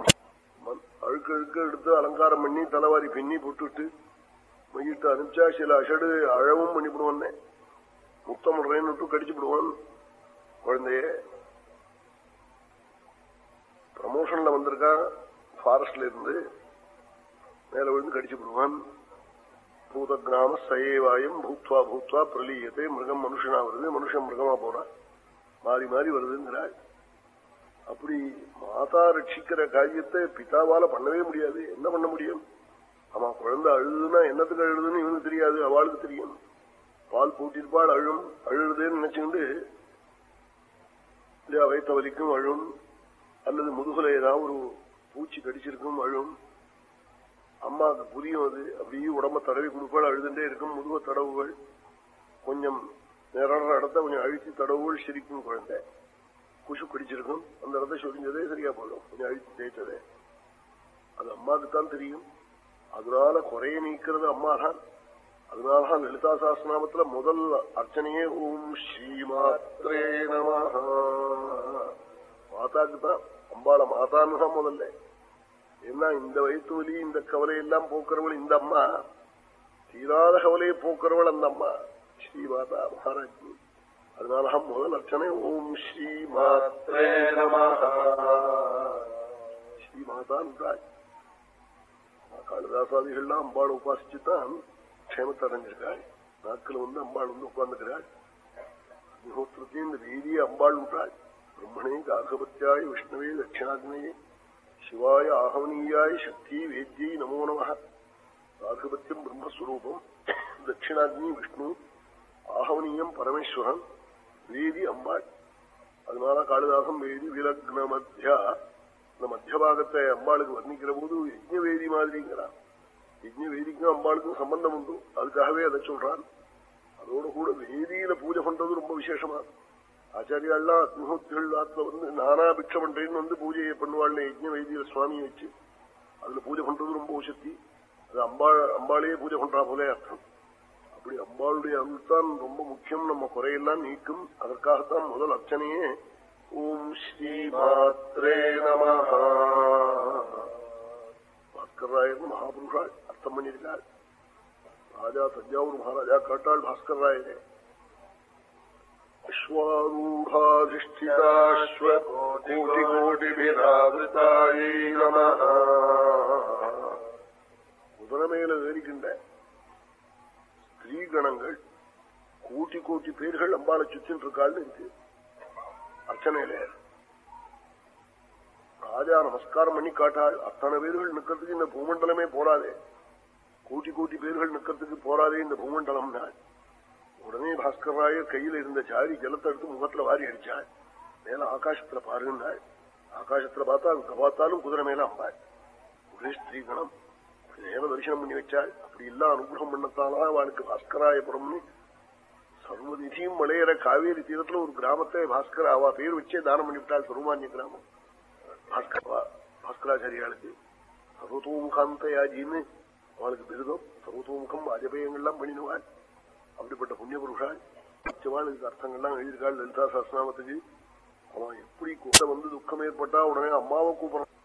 மண்- அழுக்கு அழுக்கு எடுத்து அலங்காரம் பண்ணி தலைவாரி பின்னி போட்டுட்டு மையிட்டு அனுப்பிச்சா சில அஷடு அழவும் பண்ணிவிடுவானே முத்தம் விடுறேன்னு கடிச்சு விடுவான் குழந்தைய. ப்ரமோஷன்ல வந்திருக்கான் ஃபாரஸ்ட்ல இருந்து மேல விழுந்து கடிச்சு விடுவான் பூத கிராம சயேவாயம் பூத்வா பூத்வா பிரலீயத்தை மிருகம் மனுஷனா வருது மனுஷன் மிருகமா போறான் மாறி மாறி வருதுங்கிறாள். அப்படி மாதா ரட்சிக்கிற காரியத்தை பிதாவால பண்ணவே முடியாது. என்ன பண்ண முடியும்? ஆமா குழந்தை அழுதுன்னா என்னத்துக்கு அழுதுன்னு இவனுக்கு தெரியாது அவளுக்கு தெரியும். பால் பூட்டிருப்பாள் அழும் அழுதுன்னு நினைச்சுண்டு இல்லையா வைத்த வலிக்கும் அழும். அல்லது முதுகுல ஏதாவது ஒரு பூச்சி கடிச்சிருக்கும் அழும். அம்மாவுக்கு புரியும் அது அப்படியே உடம்ப தடவி கொடுப்பாள் அழுதுண்டே இருக்கும். முதுக தடவுகள். கொஞ்சம் நிற இடத்த கொஞ்சம் அழுத்தி தடவுகள் சிரிக்கும் குழந்தை. குஷு கடிச்சிருக்கும் அந்த இடத்த சொரிஞ்சதே சரியா போடும் கொஞ்சம் அழுத்தி தேய்ச்சதே அது அம்மாவுக்கு தான் தெரியும். அதனால குறைய நீக்கிறது அம்மா தான் அதனாலதான் லலிதா சாஸ்திரநாமத்துல முதல் அர்ச்சனையே ஓம் ஸ்ரீமாத்ரே நமஹ. மாதாக்கு தான் அம்பாள மாதான்னு தான் முதல்ல. ஏன்னா இந்த வயிற்று வலி இந்த கவலை எல்லாம் போக்குறவள் இந்த அம்மா. தீராத கவலையை போக்குறவள் அந்த அம்மா. ஸ்ரீ மாதா மகாராஜி. அதனால முதல் அர்ச்சனை ஓம் ஸ்ரீ மாத்ரே நமஹ. ஸ்ரீ மாதான் காளிதாசாதிகள்லாம் அம்பாள் உபாசிச்சுதான் க்ஷேமத்தை அடைஞ்சிருக்காள். நாட்கள் வந்து அம்பாள் வந்து உட்கார்ந்துக்கிறாள். அக்னிஹோத்திரத்தையும் இந்த வீதியை அம்பாள் விட்டாள் பிரம்மணே காகபத்தியாய் விஷ்ணுவே தட்சிணாக்னே சிவாய ஆகவனீயாய் சக்தி வேத்யை நமோ நம கார்கபத்தியம் பிரம்மஸ்வரூபம். தட்சிணாக்னி விஷ்ணு. ஆகவனீயம் பரமேஸ்வரன். வேதி அம்பாள். அதனால காளிதாசம் வேதி விலக்ன மத்தியா இந்த மத்திய பாகத்தை அம்பாளுக்கு வர்ணிக்கிற போது யஜ்ய யஜ்ஞவேதி மாதிரிங்கிறான். யஜ்ஞவேதிக்கும் அம்பாளுக்கும் சம்பந்தம் உண்டு. அதுக்காகவே அதை சொல்றான். அதோடு கூட வேதியில பூஜை பண்றது ரொம்ப விசேஷமா. ஆச்சாரியாள்லாம் அக்னிஹோத்திகள் ஆத்ம வந்து நானா பிக்ஷம் பண்றேன்னு வந்து பூஜையை பண்ணுவாள்னு யஜ்ஞ வைத்திய சுவாமியை வச்சு அதுல பூஜை பண்றது ரொம்ப சக்தி அது அம்பாள் அம்பாளையே பூஜை பண்றா போலே அர்த்தம் அப்படி அம்பாளுடைய அருள்தான் ரொம்ப முக்கியம் நம்ம குறையெல்லாம் நீக்கும் அதற்காகத்தான் முதல் அர்ச்சனையே ஓம் ஸ்ரீ மாத்ரே நம பாஸ்கர் மகாபுருஷாள் அர்த்தம் பண்ணியிருக்காள் ராஜா தஞ்சாவூர் மகாராஜா கேட்டாள் பாஸ்கர் ராயரே அஸ்வாரூடாதிஷ்டிதாஸ்வகோட்டிகோட்டிபிராவிருத்தாயை நம குதிரை மேல ஏறிக்கின்ற ஸ்திரீகணங்கள் கோட்டி கோட்டி பேர்கள் அம்பாளை சுத்தின் இருக்காள்னு இருக்கு. அர்ச்சனையில. ராஜா நமஸ்காரம் பண்ணி காட்டாள். அத்தனை பேர்கள் நிக்கிறதுக்கு இந்த பூமண்டலமே போராதே கோட்டி கோட்டி பேர்கள் நிக்கிறதுக்கு போராதே இந்த பூமண்டலம் நான் உடனே பாஸ்கர் ராயர் கையில இருந்த சாரி ஜலத்தை எடுத்து முகத்துல வாரி அடிச்சாள் மேல ஆகாசத்துல பாருன்னாள் ஆகாசத்துல பார்த்தா அங்க பார்த்தாலும் குதிரை மேல அம்பாள். ஒரே ஸ்திரீகணம் நேர தரிசனம் பண்ணி வச்சாள். அப்படி எல்லாம் அனுகிரகம் பண்ணத்தாலா அவளுக்கு பாஸ்கராயபுரம்னு சர்வநிதியும் மலையிற காவேரி தீரத்துல ஒரு கிராமத்தை பாஸ்கர் அவ பேர் வச்சே தானம் பண்ணிவிட்டாள் பெருமானிய கிராமம். பாஸ்கரா பாஸ்கராச்சாரியாளுக்கு சர்வத்தோமுகாந்தயாஜின்னு அவளுக்கு பிருதம் சர்வத்தோமுகம் வாஜபேயங்கள்லாம் பண்ணிடுவாள். அப்படிப்பட்ட புண்ணிய புருஷாள் நிச்சயமான இதுக்கு அர்த்தங்கள்லாம் எழுதியிருக்காள் லலிதா சாஸ்திரநாமத்துக்கு அவன் எப்படி கூட வந்து துக்கம் ஏற்பட்டா உடனே அம்மாவை கூப்பிடறான்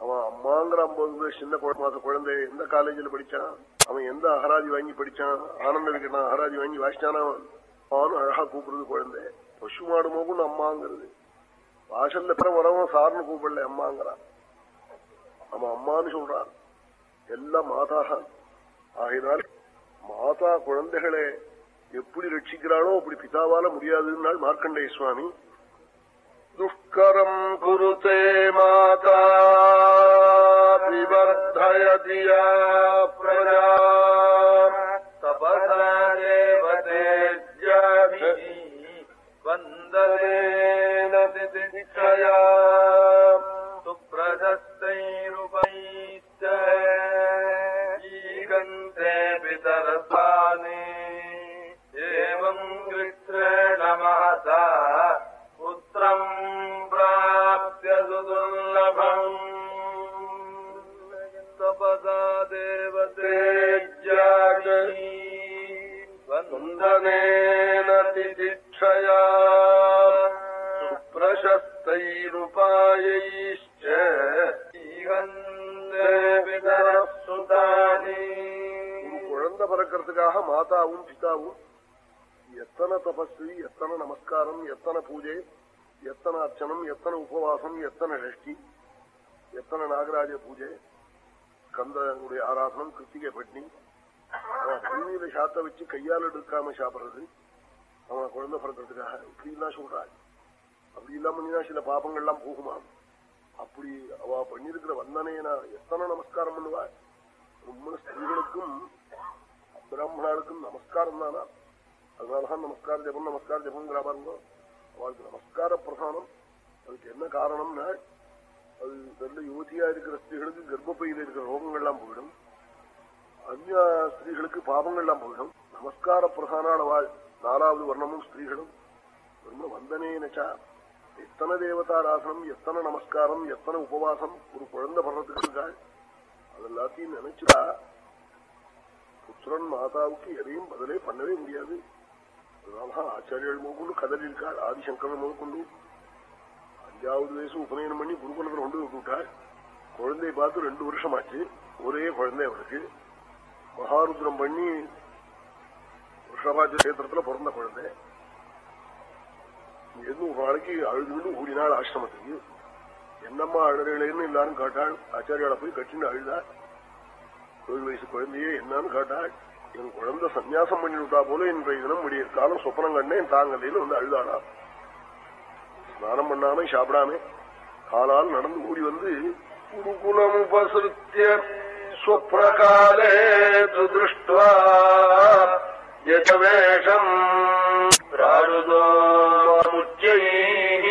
அவன் அம்மாங்கிற ஐம்பது சின்ன மாச குழந்தை எந்த காலேஜில் படிச்சான் அவன் எந்த அகராதி வாங்கி படிச்சான்? ஆனந்த விகடன் அகராதி வாங்கி வாசிச்சானா? அவனும் அழகா கூப்பிடுறது குழந்தை. பசு மாடு மோகுன்னு அம்மாங்கிறது. வாசல்ல பிற வரவன் சார்னு கூப்பிடல அம்மாங்கிறான் அவன் அம்மான்னு சொல்றான் எல்லாம் மாதாக ஆகினால் மாதா குழந்தைகளை எப்படி ரட்சிக்கிறாளோ அப்படி பிதாவால முடியாதுன்னால் மார்க்கண்டேய சுவாமி. துஷ்கரம் குருதே மாதா விவர்தயதியா பிரஜா தபே தேவதே வந்ததே நிதிச்சயா वन्दनेन तितिक्षया सुप्रशस्तैरुपायैश्च ईहन्ते पितरः सुतानि ஒரு குழந்தை பிறக்கிறதுக்காக மாதாவும் பிதாவும் எத்தனை தபஸ்வி எத்தனை நமஸ்காரம் எத்தனை பூஜை எத்தனை அர்ச்சனம் எத்தனை உபவாசம் எத்தனை ஷஷ்டி எத்தனை நாகராஜ பூஜை கந்தனுடைய ஆராதனம் கிருத்திகை பட்னி அவன் பூமியில சாத்த வச்சு கையால் எடுக்காம சாப்பிடுறது அவனை குழந்தை பிறக்கிறதுக்காக இப்படி எல்லாம் சொல்றாள் அப்படி இல்லாம பண்ணினா சில பாபங்கள்லாம் போகுமா? அப்படி அவ பண்ணிருக்கிற வந்தனைனா எத்தனை நமஸ்காரம் பண்ணுவா ரொம்ப ஸ்திரீகளுக்கும் பிராமணாளுக்கும் நமஸ்காரம் தானா? அதனாலதான் நமஸ்கார ஜபம் நமஸ்கார ஜபங்கிற பாருங்க. அவளுக்கு நமஸ்கார பிரதானம். அதுக்கு என்ன காரணம்னா அது நல்ல யுவதியா இருக்கிற ஸ்திரீகளுக்கு கர்ப்பப்பையில் இருக்கிற ரோகங்கள்லாம் போயிடும். அந்நிய ஸ்திரீகளுக்கு பாபங்கள்லாம் போயிடும். நமஸ்கார பிரதானான வாழ் நாலாவது வர்ணமும் ஸ்திரீகளும். ரொம்ப வந்தனே நச்சா எத்தனை தேவதாராசனம் எத்தனை நமஸ்காரம் எத்தனை உபவாசம் ஒரு குழந்தை படுறதுக்கு இருக்காள் அதெல்லாத்தையும் நினைச்சுடா புத்திரன் மாதாவுக்கு எதையும் பதிலே பண்ணவே முடியாது. அதனாலதான் ஆச்சாரியர்கள் முதற்கொண்டு கதறி இருக்காள் ஆதிசங்கரன் முதற்கொண்டு அஞ்சாவது வயசு உபநயனம் பண்ணி குருகுலத்தில் கொண்டு விட்டுவிட்டாள் குழந்தையை பார்த்து ரெண்டு வருஷம் ஆச்சு ஒரே குழந்தை அவருக்கு மகாருத்ரம் பண்ணி ரிஷபாஜ கேத்திரத்துல பிறந்த குழந்தை. எதுவும் ஒரு நாளைக்கு அழுதுகிட்டு ஓடினாள் ஆசிரமத்துக்கு. என்னம்மா அழறேன்னு எல்லாரும் காட்டாள். ஆச்சாரியால போய் கட்டின்னு அழுதா. தொழில் வயசு குழந்தையே என்னன்னு கேட்டாள். என் குழந்தை சன்னியாசம் பண்ணிவிட்டா போல இன்றைய தினம் விடிய காலம் சொப்பனம் கண்டேன் தாங்கலையில வந்து அழுதாளா. ஸ்நானம் பண்ணாம சாப்பிடாமே காலால் நடந்து கூடி வந்து குருகுலம் உபசிருத்தியர் स्वप्रकाले तु दृष्ट्वा यथवेषम् प्रारुदो मुच्यैः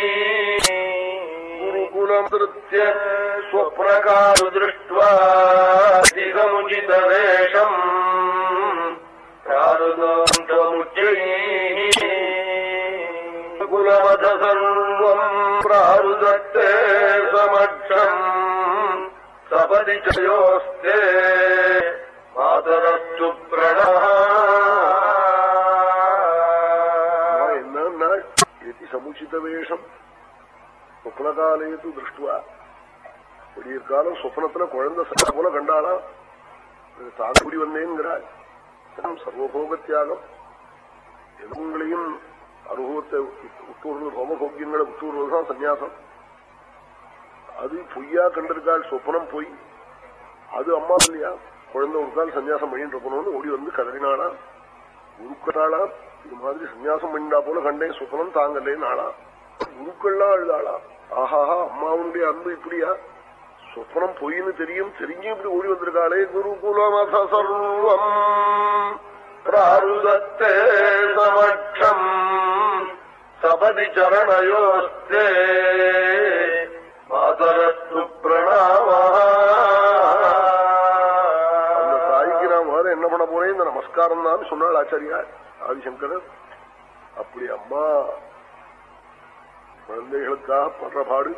स्वमृत्य स्वप्रकारो दृष्ट्वा अधिकमुचितवेषम् प्रारुदोऽन्तमुच्चैः कुलमथ सर्वम् प्रारुदत्ते समक्षम् सपदि चयोस्ते मातरस्तु प्रणः என்னன்னா எதி சமுச்சித வேஷம் சொப்னகாலேது திருஷ்டுவா விடியற்காலம் சொப்னத்துல குழந்தை சட்ட போல கண்டாளா தாக்குடி வந்தேங்கிறாள் சர்வபோக தியாகம் எதுங்களையும் அனுபவத்தை உத்தூர்வது ஹோமபோக்கியங்களை உத்தூர்வதுதான் சன்னியாசம் அது பொய்யா கண்டிருக்காள் சொப்பனம் போய். அது அம்மா இல்லையா? குழந்தை ஒரு கால் சன்னியாசம் பண்ணிட்டு ஓடி வந்து கதறினாளா? குருக்கட்டாளா இது மாதிரி சன்னியாசம் பண்ணிட்டா போல கண்டேன் சுத்தனம் தாங்கலேன்னு ஆளா? குருக்கள்லாம் அழுதாளா? ஆஹாஹா அம்மாவுடைய அன்பு இப்படியா? சொப்பனம் பொய்னு தெரியும் தெரிஞ்சு இப்படி ஓடி வந்திருக்காளே குரு குருகுலமத சர்வம். பிராருதத்தே சமட்சம். சபதி சரணயோஸ்தே. மாதரத்து என்ன பண்ண போறேன்? இந்த நமஸ்காரம் தான் சொன்னாள் ஆச்சாரியா ஆதிசங்கரர். அப்படி அம்மா குழந்தைகளுக்காக படுற பாடு.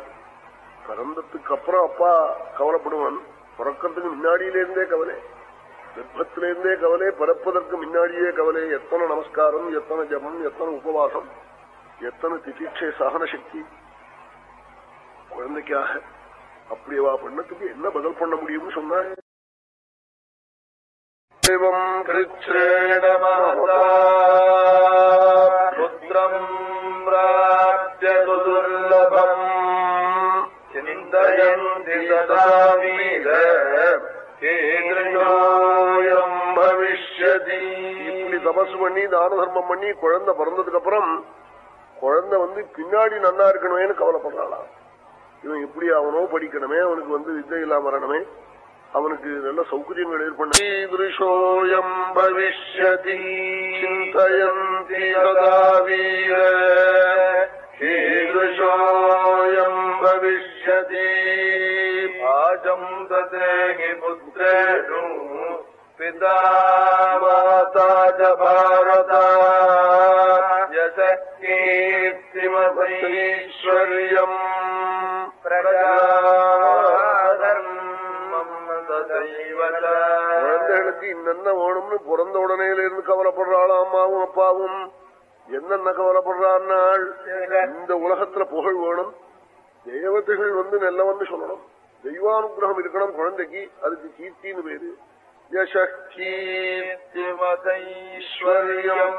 பிறந்ததுக்கு அப்புறம் அப்பா கவலைப்படுவான். பிறக்கிறதுக்கு முன்னாடியிலேருந்தே கவலை. கர்ப்பத்திலேருந்தே கவலை பிறப்பதற்கு முன்னாடியே கவலை. எத்தனை நமஸ்காரம் எத்தனை ஜபம் எத்தனை உபவாசம் எத்தனை திதிட்சை சகன சக்தி குழந்தைக்காக அப்படியேவா பண்ணத்துக்கு என்ன பதில் பண்ண முடியும்னு சொன்னாங்க ருத்ரம் ராஜ்யதுர்லபம் சிந்தயந்தி சதாவீர இப்படி தபசு பண்ணி தான தர்மம் பண்ணி குழந்தை பிறந்ததுக்கு அப்புறம் குழந்தை வந்து பின்னாடி நல்லா இருக்கணும்னு கவலைப்படுறாளாம். இவன் எப்படி அவனோ படிக்கணுமே அவனுக்கு வந்து வித்தை இல்லாம வரணுமே. அவனுக்கு நல்ல சௌகரியங்கள் ஏற்படோயம் பவிஷ்யதி. சிந்தயந்தீரீரீஷோயம் பவிஷ்யதி. பாஜம் ததேகி புத்திரேஷு. பிதா மாதா ஜ பாரதா. யச குழந்தைகளுக்கு இன்னென்ன வேணும்னு பிறந்த உடனேல இருந்து கவலைப்படுறாளாம் அம்மாவும் அப்பாவும். என்னென்ன கவலைப்படுறாள் இந்த உலகத்துல புகழ் வேணும். தேவதைகள் வந்து நல்லவன்னு சொல்லணும். தெய்வானுகிரகம் இருக்கணும் குழந்தைக்கு. அதுக்கு கீர்த்தின்னு பேரு.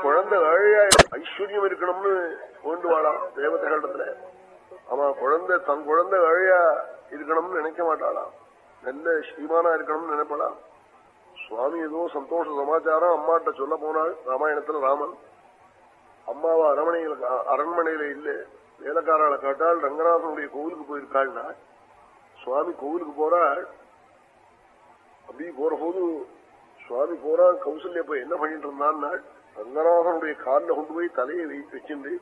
குழந்தை ஐஸ்வர்யம் இருக்கணும்னு வேண்டுவாளாம் கண்டத்துல ஆமா குழந்தை தன் குழந்தை அழையா இருக்கணும்னு நினைக்க மாட்டாளாம். நல்ல ஸ்ரீமானா இருக்கணும்னு நினைப்பலாம் சுவாமி ஏதோ சந்தோஷ சமாச்சாரம் அம்மாட்ட சொல்ல போனாள் ராமாயணத்துல ராமன். அம்மாவா அரண்மனையில அரண்மனையில இல்ல வேலைக்காரால கேட்டால் ரங்கநாதனுடைய கோவிலுக்கு போயிருக்காள்னா சுவாமி கோவிலுக்கு போறாள். அப்படி போற போது சுவாமி போறான் கௌசல்யா போய் என்ன பண்ணிட்டு இருந்தான்னா ரங்கநாதனுடைய காலில் கொண்டு போய் தலையை வை வச்சிருந்து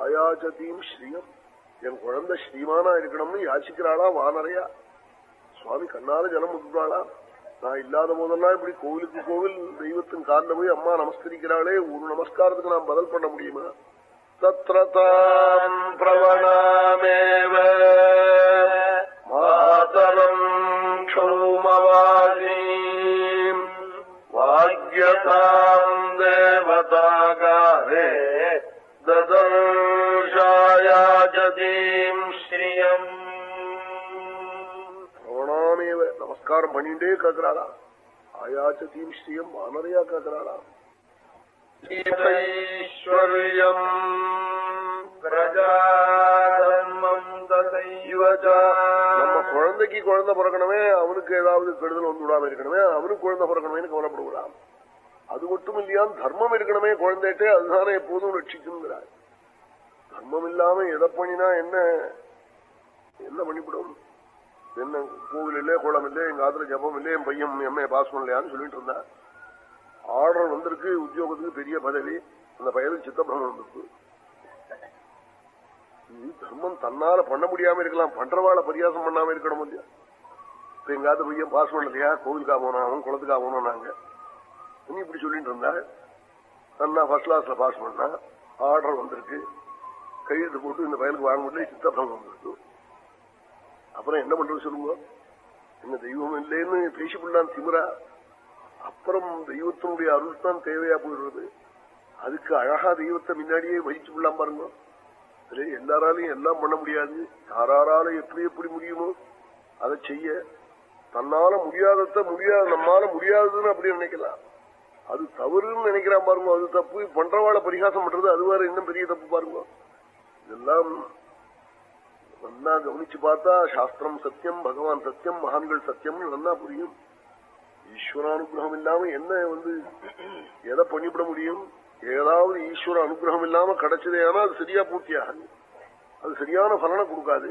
ஆயாச்சத்தையும் ஸ்ரீயம் என் குழந்தை ஸ்ரீமானா இருக்கணும்னு யாசிக்கிறாளா வானரையா? சுவாமி கண்ணால ஜலம் விட்டுறாளா நான் இல்லாத போதெல்லாம் இப்படி கோவிலுக்கு கோவில் தெய்வத்தின் காலில் போய் அம்மா நமஸ்கரிக்கிறாளே ஒரு நமஸ்காரத்துக்கு நான் பதில் பண்ண முடியுமா? தத்ரதாம் பிரவணாமேவ. நமஸ்காரம் பண்ணிட்டே கேட்கிறாரா ஆயாச்சதீம் ஸ்ரீயம் வானரையா கேட்கிறாரா ஈஸ்வரியம் நம்ம குழந்தைக்கு குழந்தை பிறக்கணுமே அவனுக்கு ஏதாவது கெடுதல் வந்து விடாம இருக்கணுமே அவனுக்கு குழந்தை பிறக்கணுமே கவலைப்படுகிறான். அது மட்டும் இல்லையான் தர்மம் இருக்கணுமே குழந்தைகிட்டே அதுதானே எப்போதும் ரட்சிக்குங்கிறார் தர்மம் இல்லாம எதை பண்ணினா என்ன என்ன பண்ணிவிடும்? என்ன கோவில் இல்லையே குளம் இல்லையே எங்க ஆத்துல ஜபம் இல்லையே என் பையன் எம்ஏ பாஸ் பண்ணலையான்னு சொல்லிட்டு இருந்தா. ஆர்டர் வந்திருக்கு உத்தியோகத்துக்கு பெரிய பதவி. அந்த பையனுக்கு சித்தப்பிரமம் வந்திருக்கு. இது தர்மம் தன்னால பண்ண முடியாம இருக்கலாம். பண்றவாள பரியாசம் பண்ணாம இருக்கணும் இல்லையா? இப்ப எங்காவது பையன் பாஸ் பண்ணலையா? கோவிலுக்கா போனோம் அவன் குளத்துக்கா போனோம் நாங்க. நீ இப்படி சொல்லிட்டு இருந்தா தன்னா ஃபர்ஸ்ட் கிளாஸ்ல பாஸ் பண்ணா ஆர்டர் வந்திருக்கு. கையெழுத்து போட்டு இந்த பயலுக்கு வாங்க முடியல சித்தப்பம் வந்திருக்கு. அப்புறம் என்ன பண்றது சொல்லுங்க? என்ன தெய்வம் இல்லைன்னு பேசிவிடலாம் திமுறா அப்புறம் தெய்வத்தினுடைய அருள் தான் தேவையா போயிடுறது. அதுக்கு அழகா தெய்வத்தை முன்னாடியே வகிச்சு விடலாம் பாருங்க. அதுல எல்லாராலையும் எல்லாம் பண்ண முடியாது. யாராரால எப்படி எப்படி முடியுமோ அதை செய்ய. தன்னால முடியாதத முடியாது நம்மால முடியாததுன்னு அப்படி நினைக்கலாம். அது தவறுன்னு நினைக்கிறான் பாருங்க. அது தப்பு. பண்றவாழ பரிகாசம் பண்றது அது வேற இன்னும் பெரிய தப்பு பாருங்க. இதெல்லாம் நல்லா கவனிச்சு பார்த்தா சாஸ்திரம் சத்தியம் பகவான் சத்தியம் மகான்கள் சத்தியம்னு நல்லா புரியும். ஈஸ்வர அனுகிரகம் இல்லாம என்ன வந்து எதை பண்ணிவிட முடியும்? ஏதாவது ஈஸ்வர அனுகிரகம் இல்லாம கிடைச்சதே ஆனா அது சரியா பூர்த்தியாகாது. அது சரியான பலனை கொடுக்காது.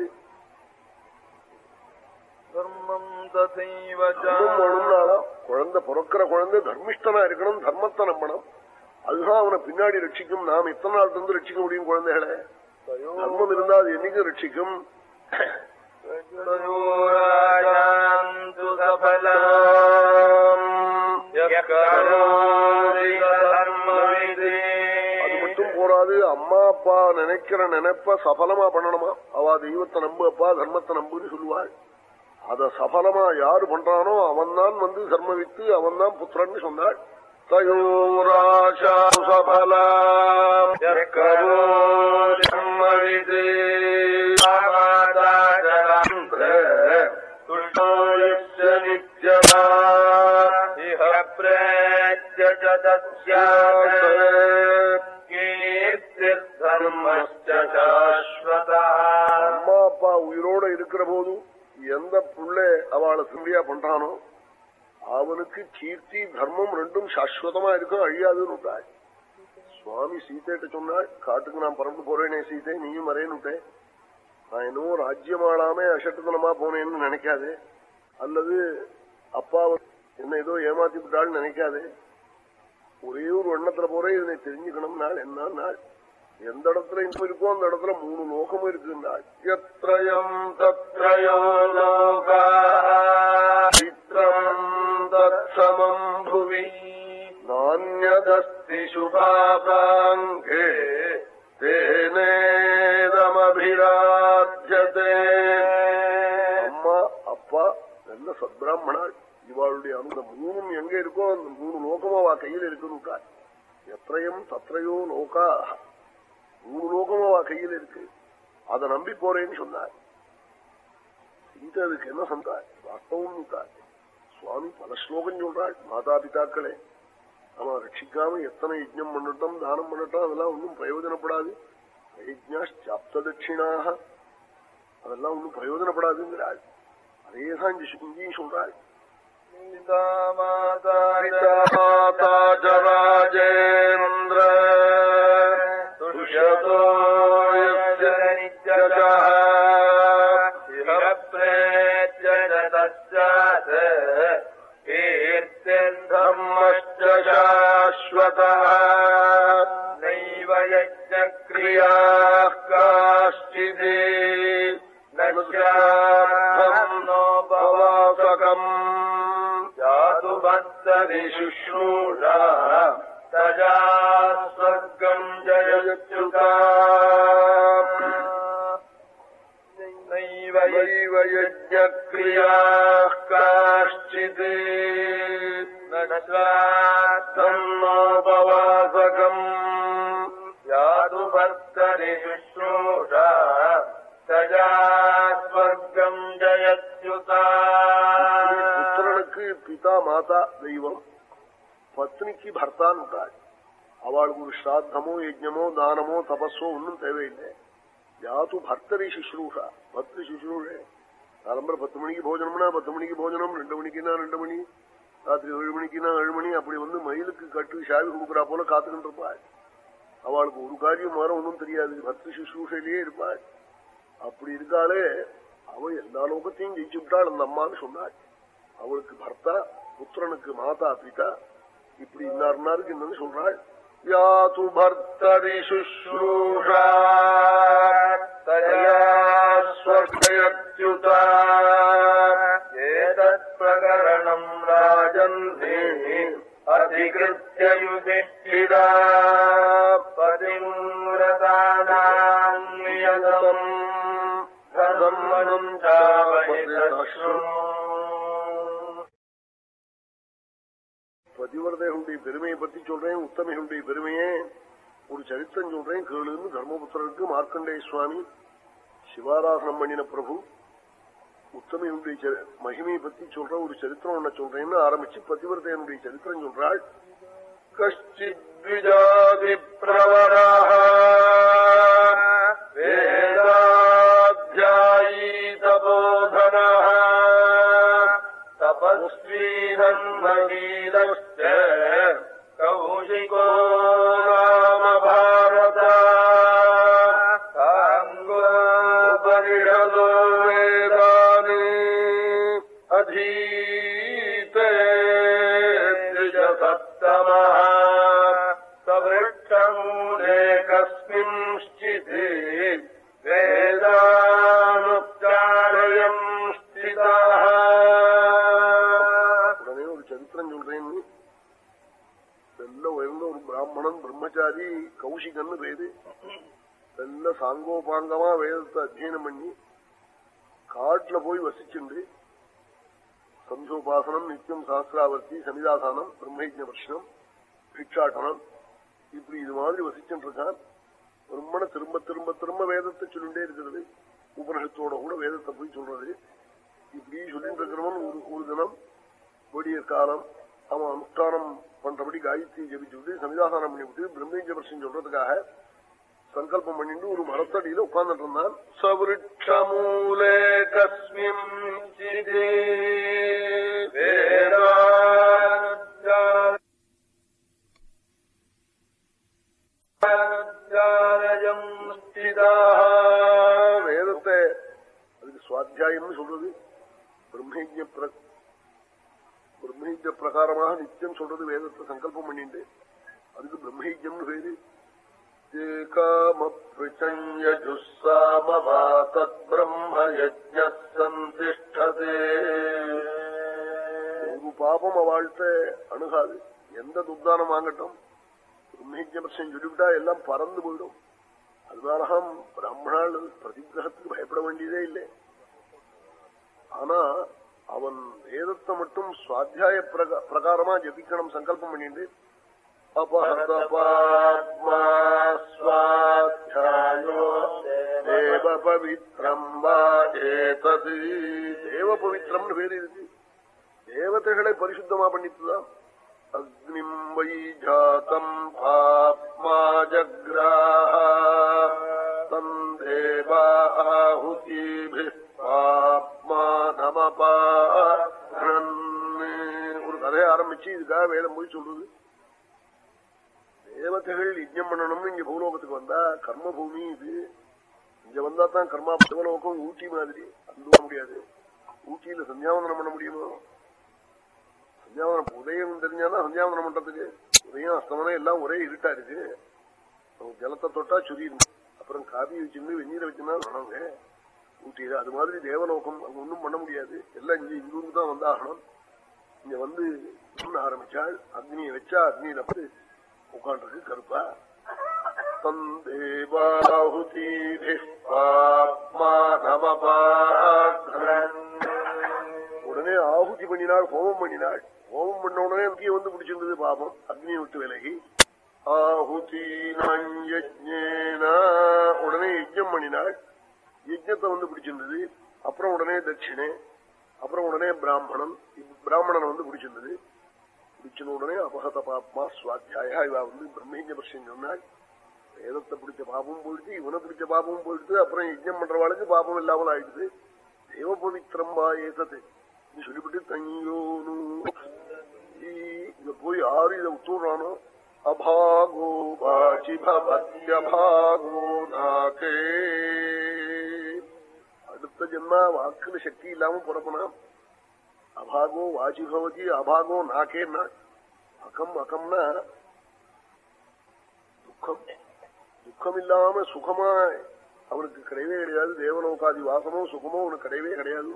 குழந்தை பிறக்கிற குழந்தை தர்மிஷ்டனா இருக்கணும் தர்மத்தை நம்பணும். அதுதான் அவனை பின்னாடி ரட்சிக்கும். நாம் எத்தனை நாள் இருந்து ரட்சிக்க முடியும் குழந்தைகளை. தர்மம் இருந்தா அது என்னைக்கும் ரட்சிக்கும் அது மட்டும் போராது அம்மா அப்பா நினைக்கிற நினைப்ப சபலமா பண்ணணுமா? அவ தெய்வத்தை நம்பு அப்பா தர்மத்தை நம்புன்னு சொல்லுவாள். அத சபலமா யாரு பண்றானோ அவன் தான் வந்து தர்ம வித்து அவன் தான் புத்திரன்னு சொன்னாள். தயோராஜா சபலம் யக்கரோதி தர்மவிதே துஷ்டோயஸ்ய நித்யமா இஹ பிரேத்ய சாஸ்வதா அம்மா அப்பா உயிரோட இருக்கிற போதும் எந்த புள்ளை அவளை சிம்பியா பண்றானோ அவனுக்கு கீர்த்தி தர்மம் ரெண்டும் சாஸ்வதமா இருக்கும் அழியாதுன்னு விட்டாள் சுவாமி சீதைட்ட சொன்னாள் காட்டுக்கு நான் பறந்து போறேனே சீதை நீயும் வரேன்னு நான் இன்னும் ராஜ்யம் அசட்டுத்தனமா போனேன்னு நினைக்காதே. அல்லது அப்பா என்ன ஏதோ ஏமாத்தி விட்டாள்னு நினைக்காது. ஒரே ஒரு எண்ணத்துல போறேன் இதனை தெரிஞ்சுக்கணும் நாள் என்ன நாள். எந்த இடத்துல இன்பம் இருக்கோ அந்த இடத்துல மூணு லோகமும் இருக்குன்னாள் எத்ரயம் தத்ரயோ லோகம் சித்திரம் தத்சமம் புவி நானியதஸ்தி தேனேதமபிராஜ்யதே அம்மா அப்பா நல்ல சத்பிராமணாள் இவாளுடைய அந்த மூணும் எங்க இருக்கோ அந்த மூணு லோகமும் அவ கையில் இருக்குன்னு எத்தையும் தத்தையோ லோகா மூணு லோகமும் அவ கையில் இருக்கு அதை நம்பி போறேன்னு சொன்னார் சீதை அதுக்கு என்ன சொன்னார் வாஸ்தவம் விட்டார் சுவாமி பல ஸ்லோகம் சொல்றாள் மாதா பிதாக்களே அவன் ரட்சிக்காம எத்தனை யஜ்ஞம் பண்ணட்டும் தானம் பண்ணட்டும் அதெல்லாம் ஒன்றும் பிரயோஜனப்படாது. யஜ்ஞாப்த தட்சிணாக அதெல்லாம் ஒன்றும் பிரயோஜனப்படாதுங்கிறாள் அதேதான் இங்கேயும் சொல்றாள் மாதா ஜராஜேந்திர துஷ்யதோ यज्ञक्रियाः काश्चित् நஸ்வாத்தம் नोपवासकम् யாது பக்தரி சுஷ்ரூஷா தஜா ஸ்வர்க்கம் ஜயச்சுதா புத்திரனுக்கு பிதா மாதா தெய்வம் பத்னிக்கு பர்த்தான் விட்டாள் அவளுக்கு ஒரு ஸ்ராத்தமோ யஜ்ஞமோ தானமோ தபஸோ ஒன்றும் தேவையில்லை யாத்து பர்த்தரி சுஷ்ரூஷா பத்து சுஷ்ரூஷே காலம்பரம் பத்து மணிக்கு போஜனம்னா பத்து மணிக்கு போஜனம் ரெண்டு மணிக்குன்னா ரெண்டு மணி ராத்திரி ஏழு மணிக்குன்னா ஏழு மணி அப்படி வந்து மயிலுக்கு கட்டு சாவி கொடுக்குறா போல காத்துக்கிட்டு இருப்பாள். அவளுக்கு ஒரு காரியம் மாற ஒன்றும் தெரியாது. பத்து சுஷ்ரூஷையிலேயே இருப்பாள். அப்படி இருக்காளே அவ எல்லா லோகத்தையும் ஜெயிச்சு விட்டாள் அந்த அம்மான்னு சொன்னாள். அவளுக்கு பர்த்தா புத்திரனுக்கு மாதா பிதா இப்படி இன்னாருக்கு என்னன்னு சொல்றாள். யாத்து பர்த்தரி சுஷ்ரூஷா तया स्वर्गयत्युता एतत्प्रकरणम् राजन्ने अधिकृत्य युधिष्ठिरा पतिव्रतानाम् नियतम् धर्मम् चावहितश्रु பதிவரதைகளுடைய பெருமையை பத்தி சொல்றேன் உத்தமைகளுடைய பெருமையே ஒரு சரித்திரம் சொல்றேன் கேளுன்னு தர்மபுத்திரருக்கு மார்க்கண்டேய சுவாமி சிவாராசனம் பண்ணின பிரபு உத்தமையுடைய மகிமையை பத்தி சொல்ற ஒரு சரித்திரம் ஒன்ன சொல்றேன்னு ஆரம்பிச்சு பதிவிரதையனுடைய சரித்திரம் சொல்றாள். கஷ்டிஜாதி பிரவரா வேதாத்தியாயி தபோதனா பிராமணன் கௌஷிகன்னு பேரு நல்ல சாங்கோபாங்கமா வேதத்தை அத்தியனம் பண்ணி காட்டுல போய் வசிச்சுண்டு சந்தோபாசனம் நித்தியம் சாஸ்திராவர்த்தி சமிதாசானம் பிரம்மயஜ பிரஷ்னம் பிக்ஷாட்டனம் இப்படி இது மாதிரி வசிச்சுட்டு இருக்கான் பிரம்மனை திரும்ப திரும்ப திரும்ப வேதத்தை சொல்லிட்டே இருக்கிறது உபனிஷத்தோட கூட வேதத்தை போய் சொல்றது இப்படி சொல்லிட்டு இருக்கிறவன் ஒரு ஒரு தினம் விடிய காலம் அவன் காயத்ரி ஜபிச்சுட்டு சமிதாசானம் பண்ணிவிட்டு பிரம்மேஜ பிரசன் சொல்றதுக்காக சங்கல்பம் பண்ணிட்டு ஒரு மரத்தடியில உட்கார்ந்துட்டு இருந்தான் சவருட்சமூலே கஸ்மிம் வேதத்தை அதுக்கு சுவாத்தியாயம்னு சொல்றது பிரம்மேஜ பிரம்மஹிஜ பிரகாரமாக நித்தியம் சொல்றது வேதத்தை சங்கல்பம் பண்ணிட்டு அதுக்கு பிரம்மஹிஜம்னு பேரு. ஒரு பாபம் அவள்கிட்ட அணுகாது. எந்த துர்தானம் வாங்கட்டும். பிரம்மஹிஜம் சொல்லிவிட்டா எல்லாம் பறந்து போயிடும். அதனாலதான் பிராமணால் பிரதிகிரகத்துக்கு பயப்பட வேண்டியதே இல்லை. ஆனா அவன் வேதத்தை மட்டும் சுவாத்தியாய பிரகாரமா ஜபிக்கணும் சங்கல்பம் பண்ணிட்டு அபஹதபாத்மா ஸ்வாத்தியாயோ தேவ பவித்ரம் வா ஏதது தேவ பவித்ரம்னு பேரு இருக்கு. தேவதைகளை பரிசுத்தமா பண்ணிட்டுதான் அக்னிம் வை ஜாத்தம் பாப்மா ஜக்ராஹ தம் தேவாஹுதிபி பாப்மா நமபாரன் ஒரு கதையை ஆரம்பிச்சு இதுக்காக வேதம் போய் சொல்றது. தேவதைகள் யஜ்ஞம் பண்ணணும்னு இங்க பூலோகத்துக்கு வந்தா கர்ம பூமி இது. இங்க வந்தா தான் கர்மா சிவலோகம் ஊட்டி மாதிரி. அது முடியாது. ஊட்டியில சந்தியாவந்தனம் பண்ண முடியுமோ? சந்தியாவனம் உதயம் தெரிஞ்சாதான் சந்தியாவந்தனம் பண்றதுக்கு. உதயம் அஸ்தமனம் எல்லாம் ஒரே இருட்டா இருக்கு. ஜலத்தை தொட்டா சுரியிருந்தோம் அப்புறம் காபி வச்சிருந்து வெந்நீரை வச்சுன்னா வணங்க ஊட்டியது அது மாதிரி தேவலோகம் அங்க ஒன்றும் பண்ண முடியாது. எல்லாம் இங்கே இங்கூருக்கு தான் வந்தாகணும். இங்க வந்து பண்ண ஆரம்பிச்சாள் அக்னியை வச்சா அக்னியில வந்து உட்காண்டிருக்கு கருப்பா. உடனே ஆகுதி பண்ணினாள் ஹோமம் பண்ணினாள் ஹோமம் பண்ண உடனே அங்கே வந்து பிடிச்சிருந்தது பாபம். அக்னியை விட்டு விலகி ஆஹுதி உடனே யஜ்ஞம் பண்ணினாள் பிடிச்சிருந்தது அப்புறம் உடனே தட்சிணே அப்புறம் உடனே பிராமணன் பிராமணன் வந்து பிடிச்சிருந்தது பிடிச்ச உடனே அபகத பாப்மா சுவாத்தியாயா இவா வந்து பிரம்மேஜ பர்ஷன் சொன்னாள். வேதத்தை பிடிச்ச பாபமும் போயிடுச்சு இவனை பிடிச்ச பாபமும் போயிடுச்சு அப்புறம் யஜ்ஞம் பண்றவாளுக்கு பாபம் இல்லாமல் ஆயிடுது தேவ பவித்திரம் வா ஏதது சொல்லிவிட்டு தங்கியோனு இங்க போய் யாரு இதை உத்தூர்றானோ? அபாகோ பாச்சி பவத்யபாகோ நாகே. அடுத்த ஜென்மா வாக்குல சக்தி இல்லாம புறப்பனா அபாகோ வாஜிபவதி அபாகோ நாக்கேன்னா அகம் அகம்னா துக்கம். துக்கம் இல்லாம சுகமா அவனுக்கு கிடையவே கிடையாது. தேவலோகாதி வாசமோ சுகமோ அவனுக்கு கிடையவே கிடையாது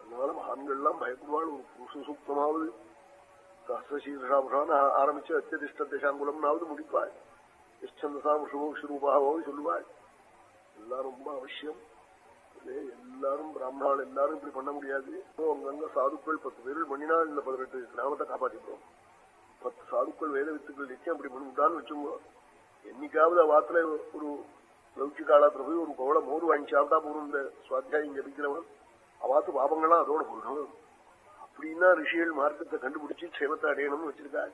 அதனால மகான்கள்லாம் பயப்படுவாள். ஒரு புருஷ சூக்தமாவது சஹசீர்ஷாபுஷான்னு ஆரம்பிச்சு அத்தியதிஷ்ட தசாங்குலம்னாவது முடிப்பாள். நிச்சந்தசாம் சுரூபாவது சொல்லுவாள். எல்லாம் ரொம்ப அவசியம். எல்லாரும் பிராமணால் எல்லாரும் இப்படி பண்ண முடியாது. அங்கங்க சாதுக்கள் பத்து பேர்கள் பண்ணினா இந்த பதினெட்டு கிராமத்தை காப்பாற்றிக்கிறோம் பத்து சாதுக்கள் வேத வித்துக்கள் நிச்சயம் அப்படி பண்ணிவிட்டான்னு வச்சுங்க என்னைக்காவது வாத்துல ஒரு லௌச்சி காலத்துல போய் ஒரு கோவளை மோர் வாங்கி சாப்பிட்டா போறோம் இந்த சுவாத்தியாயம் ஜபிக்கிறவன். அவாத்து பாபங்கள்லாம் அதோட போடணும் அப்படின்னா ரிஷிகள் மார்க்கத்தை கண்டுபிடிச்சு க்ஷேமத்தை அடையணும்னு வச்சிருக்காரு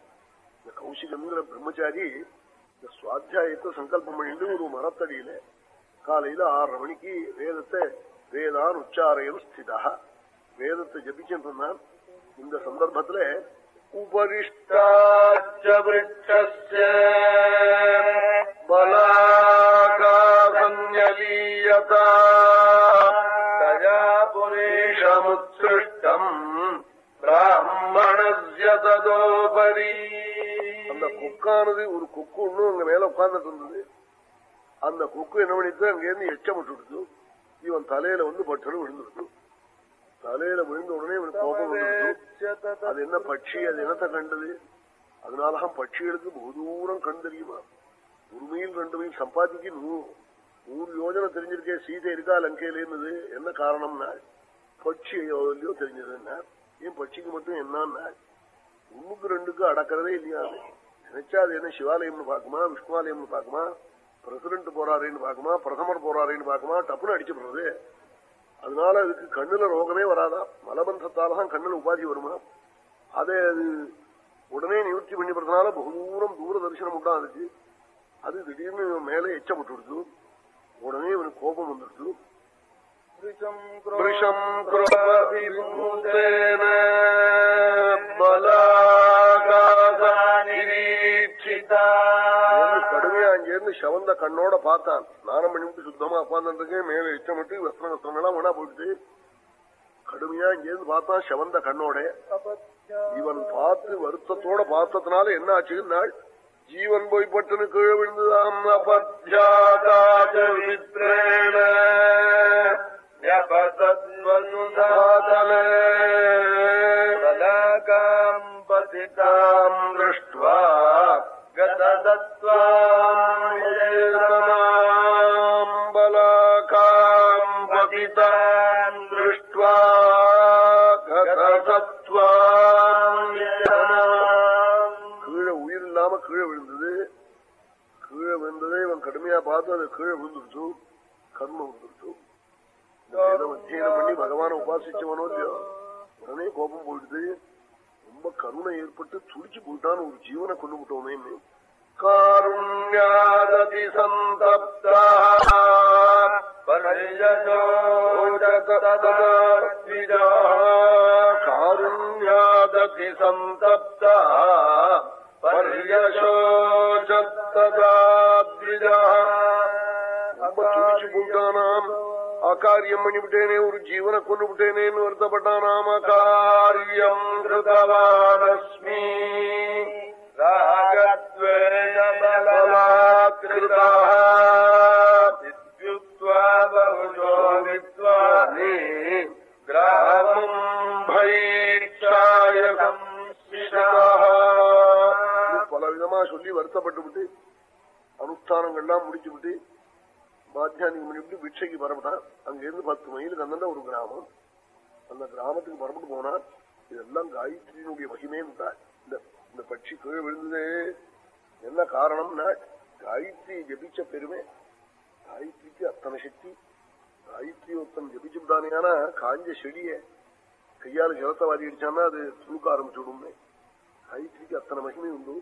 இந்த கௌசிகம்ங்கிற பிரம்மச்சாரி இந்த சுவாத்தியாயத்தை சங்கல்பம் பண்ணிட்டு ஒரு மரத்தடியில காலையில ஆறரை மணிக்கு வேதத்தை வேதான் உச்சாரயம் ஸ்திதா. வேதத்தை ஜபிச்சுட்டு இருந்தான் இந்த சந்தர்ப்பத்துல உபரிஷ்டாச்சலீயதா புரேஷமுத்ருஷ்டம் பிராமணோபரி அந்த கொக்கானது ஒரு கொக்கு ஒண்ணு அங்க மேல உட்கார்ந்துட்டு இருந்தது. அந்த கொக்கு என்ன பண்ணிட்டு அங்கேருந்து எச்சம் விட்டுடுச்சு இவன் தலையில வந்து பட்டடு விழுந்துடுச்சு தலையில விழுந்த உடனே இவனுக்கு கோபம் அது என்ன பட்சி? அது என்னத்தை கண்டது? அதனாலதான் பட்சிகளுக்கு বহু தூரம் கண் தெரியுமா? ஒரு மைல் ரெண்டு மைல் சம்பாதிக்கு நூறு நூறு யோஜனை தெரிஞ்சிருக்கே சீதை இருக்கா லங்கையில இருந்தது? என்ன காரணம்னா பட்சி எவ்வளோ தெரிஞ்சதுன்னா ஏன் பட்சிக்கு மட்டும் என்னன்னா ஒண்ணுக்கு ரெண்டுக்கு அடக்கிறதே இல்லையா? நினைச்சா அது என்ன சிவாலயம்னு பாக்குமா விஷ்ணுவாலயம்னு பாக்குமா பிரசிடண்ட் போறாருன்னு பாக்குமா பிரதமர் போறாருன்னு பாக்குமா அடிச்சு அடிச்சுடுறது. அதனால அதுக்கு கண்ணுல ரோகமே வராதா? மலபந்தத்தால தான் கண்ணுல உபாதி வருமா? அதை அது உடனே நிவர்த்தி பண்ணிப்படுறதுனால பகு தூரம் தூரதர்சனம் உண்டா அதுக்கு அது திடீர்னு மேலே எச்சப்பட்டுடுச்சு உடனே இவனுக்கு கோபம் வந்துடுச்சு பலம் திடீர்னு சவந்த கண்ணோட பார்த்தான். ஸ்நானம் பண்ணிவிட்டு சுத்தமா உட்காந்துருக்கேன் மேல இஷ்டமிட்டு வஸ்திரம் வஸ்திரம் எல்லாம் ஒன்னா போயிடுச்சு. கடுமையா இங்கேருந்து பார்த்தான் சவந்த கண்ணோட. இவன் பார்த்து வருத்தத்தோட பார்த்ததுனால என்ன ஆச்சுன்னா ஜீவன் போய் பட்டுன்னு கீழே விழுந்துதான் அபத்யாதாச்சரித்திரேண காம்பதிதாம் திருஷ்டுவா बलाकाम् पतिताम् दृष्ट्वा गतदत्त्वाम् वेदनाम् बलाकाम् पतिताम् दृष्ट्वा गतदत्त्वाम् वेदनाम् கீழே உயிர் இல்லாம கீழே விழுந்தது கீழே விழுந்ததே இவன் கடுமையா பார்த்து அது கீழே விழுந்துருச்சு கர்மம் வந்துருச்சு இந்த வேதம் அத்தியனம் பண்ணி பகவான உபாசிச்சவனோ இல்லையோ உடனே கோபம் போயிடுது ரொம்ப கருணை ஏற்பட்டு துடிச்சு போயிட்டான்னு ஒரு ஜீவனை கொண்டு விட்டோமே. காருண்யாதி சந்தப்தாருண்யாதி சந்தப்தா பரியசோச்சத்ததாத்விதா ஆகாரியம் பண்ணிவிட்டேனே ஒரு ஜீவனை கொண்டு விட்டேனேன்னு வருத்தப்பட்டானாம் அகாரியம் கிருதவானஸ்மி. கிராமம் பைச்சாயகம் பலவிதமா சொல்லி வருத்தப்பட்டு விட்டு அனுஷ்டானங்கள்லாம் முடிச்சு விட்டு மாத்தியானிகம் பண்ணிவிட்டு பிட்சைக்கு பரப்பிட்டான் அங்கிருந்து பத்து மைலுக்கு அந்தந்த ஒரு கிராமம். அந்த கிராமத்துக்கு பரப்பிட்டு போனா இதெல்லாம் காயத்ரியினுடைய மகிமே இந்த இந்த பட்சி கீழே விழுந்தது. என்ன காரணம்னா காயத்ரி ஜபிச்ச பெருமை. காயத்ரிக்கு அத்தனை சக்தி. காயத்ரி ஒருத்தன் ஜபிச்சு காஞ்ச செடிய கையால ஜலத்தை வாரி அடிச்சான்னா அது துணுக்க ஆரம்பிச்சு காயத்ரிக்கு அத்தனை மகிமை உண்டு.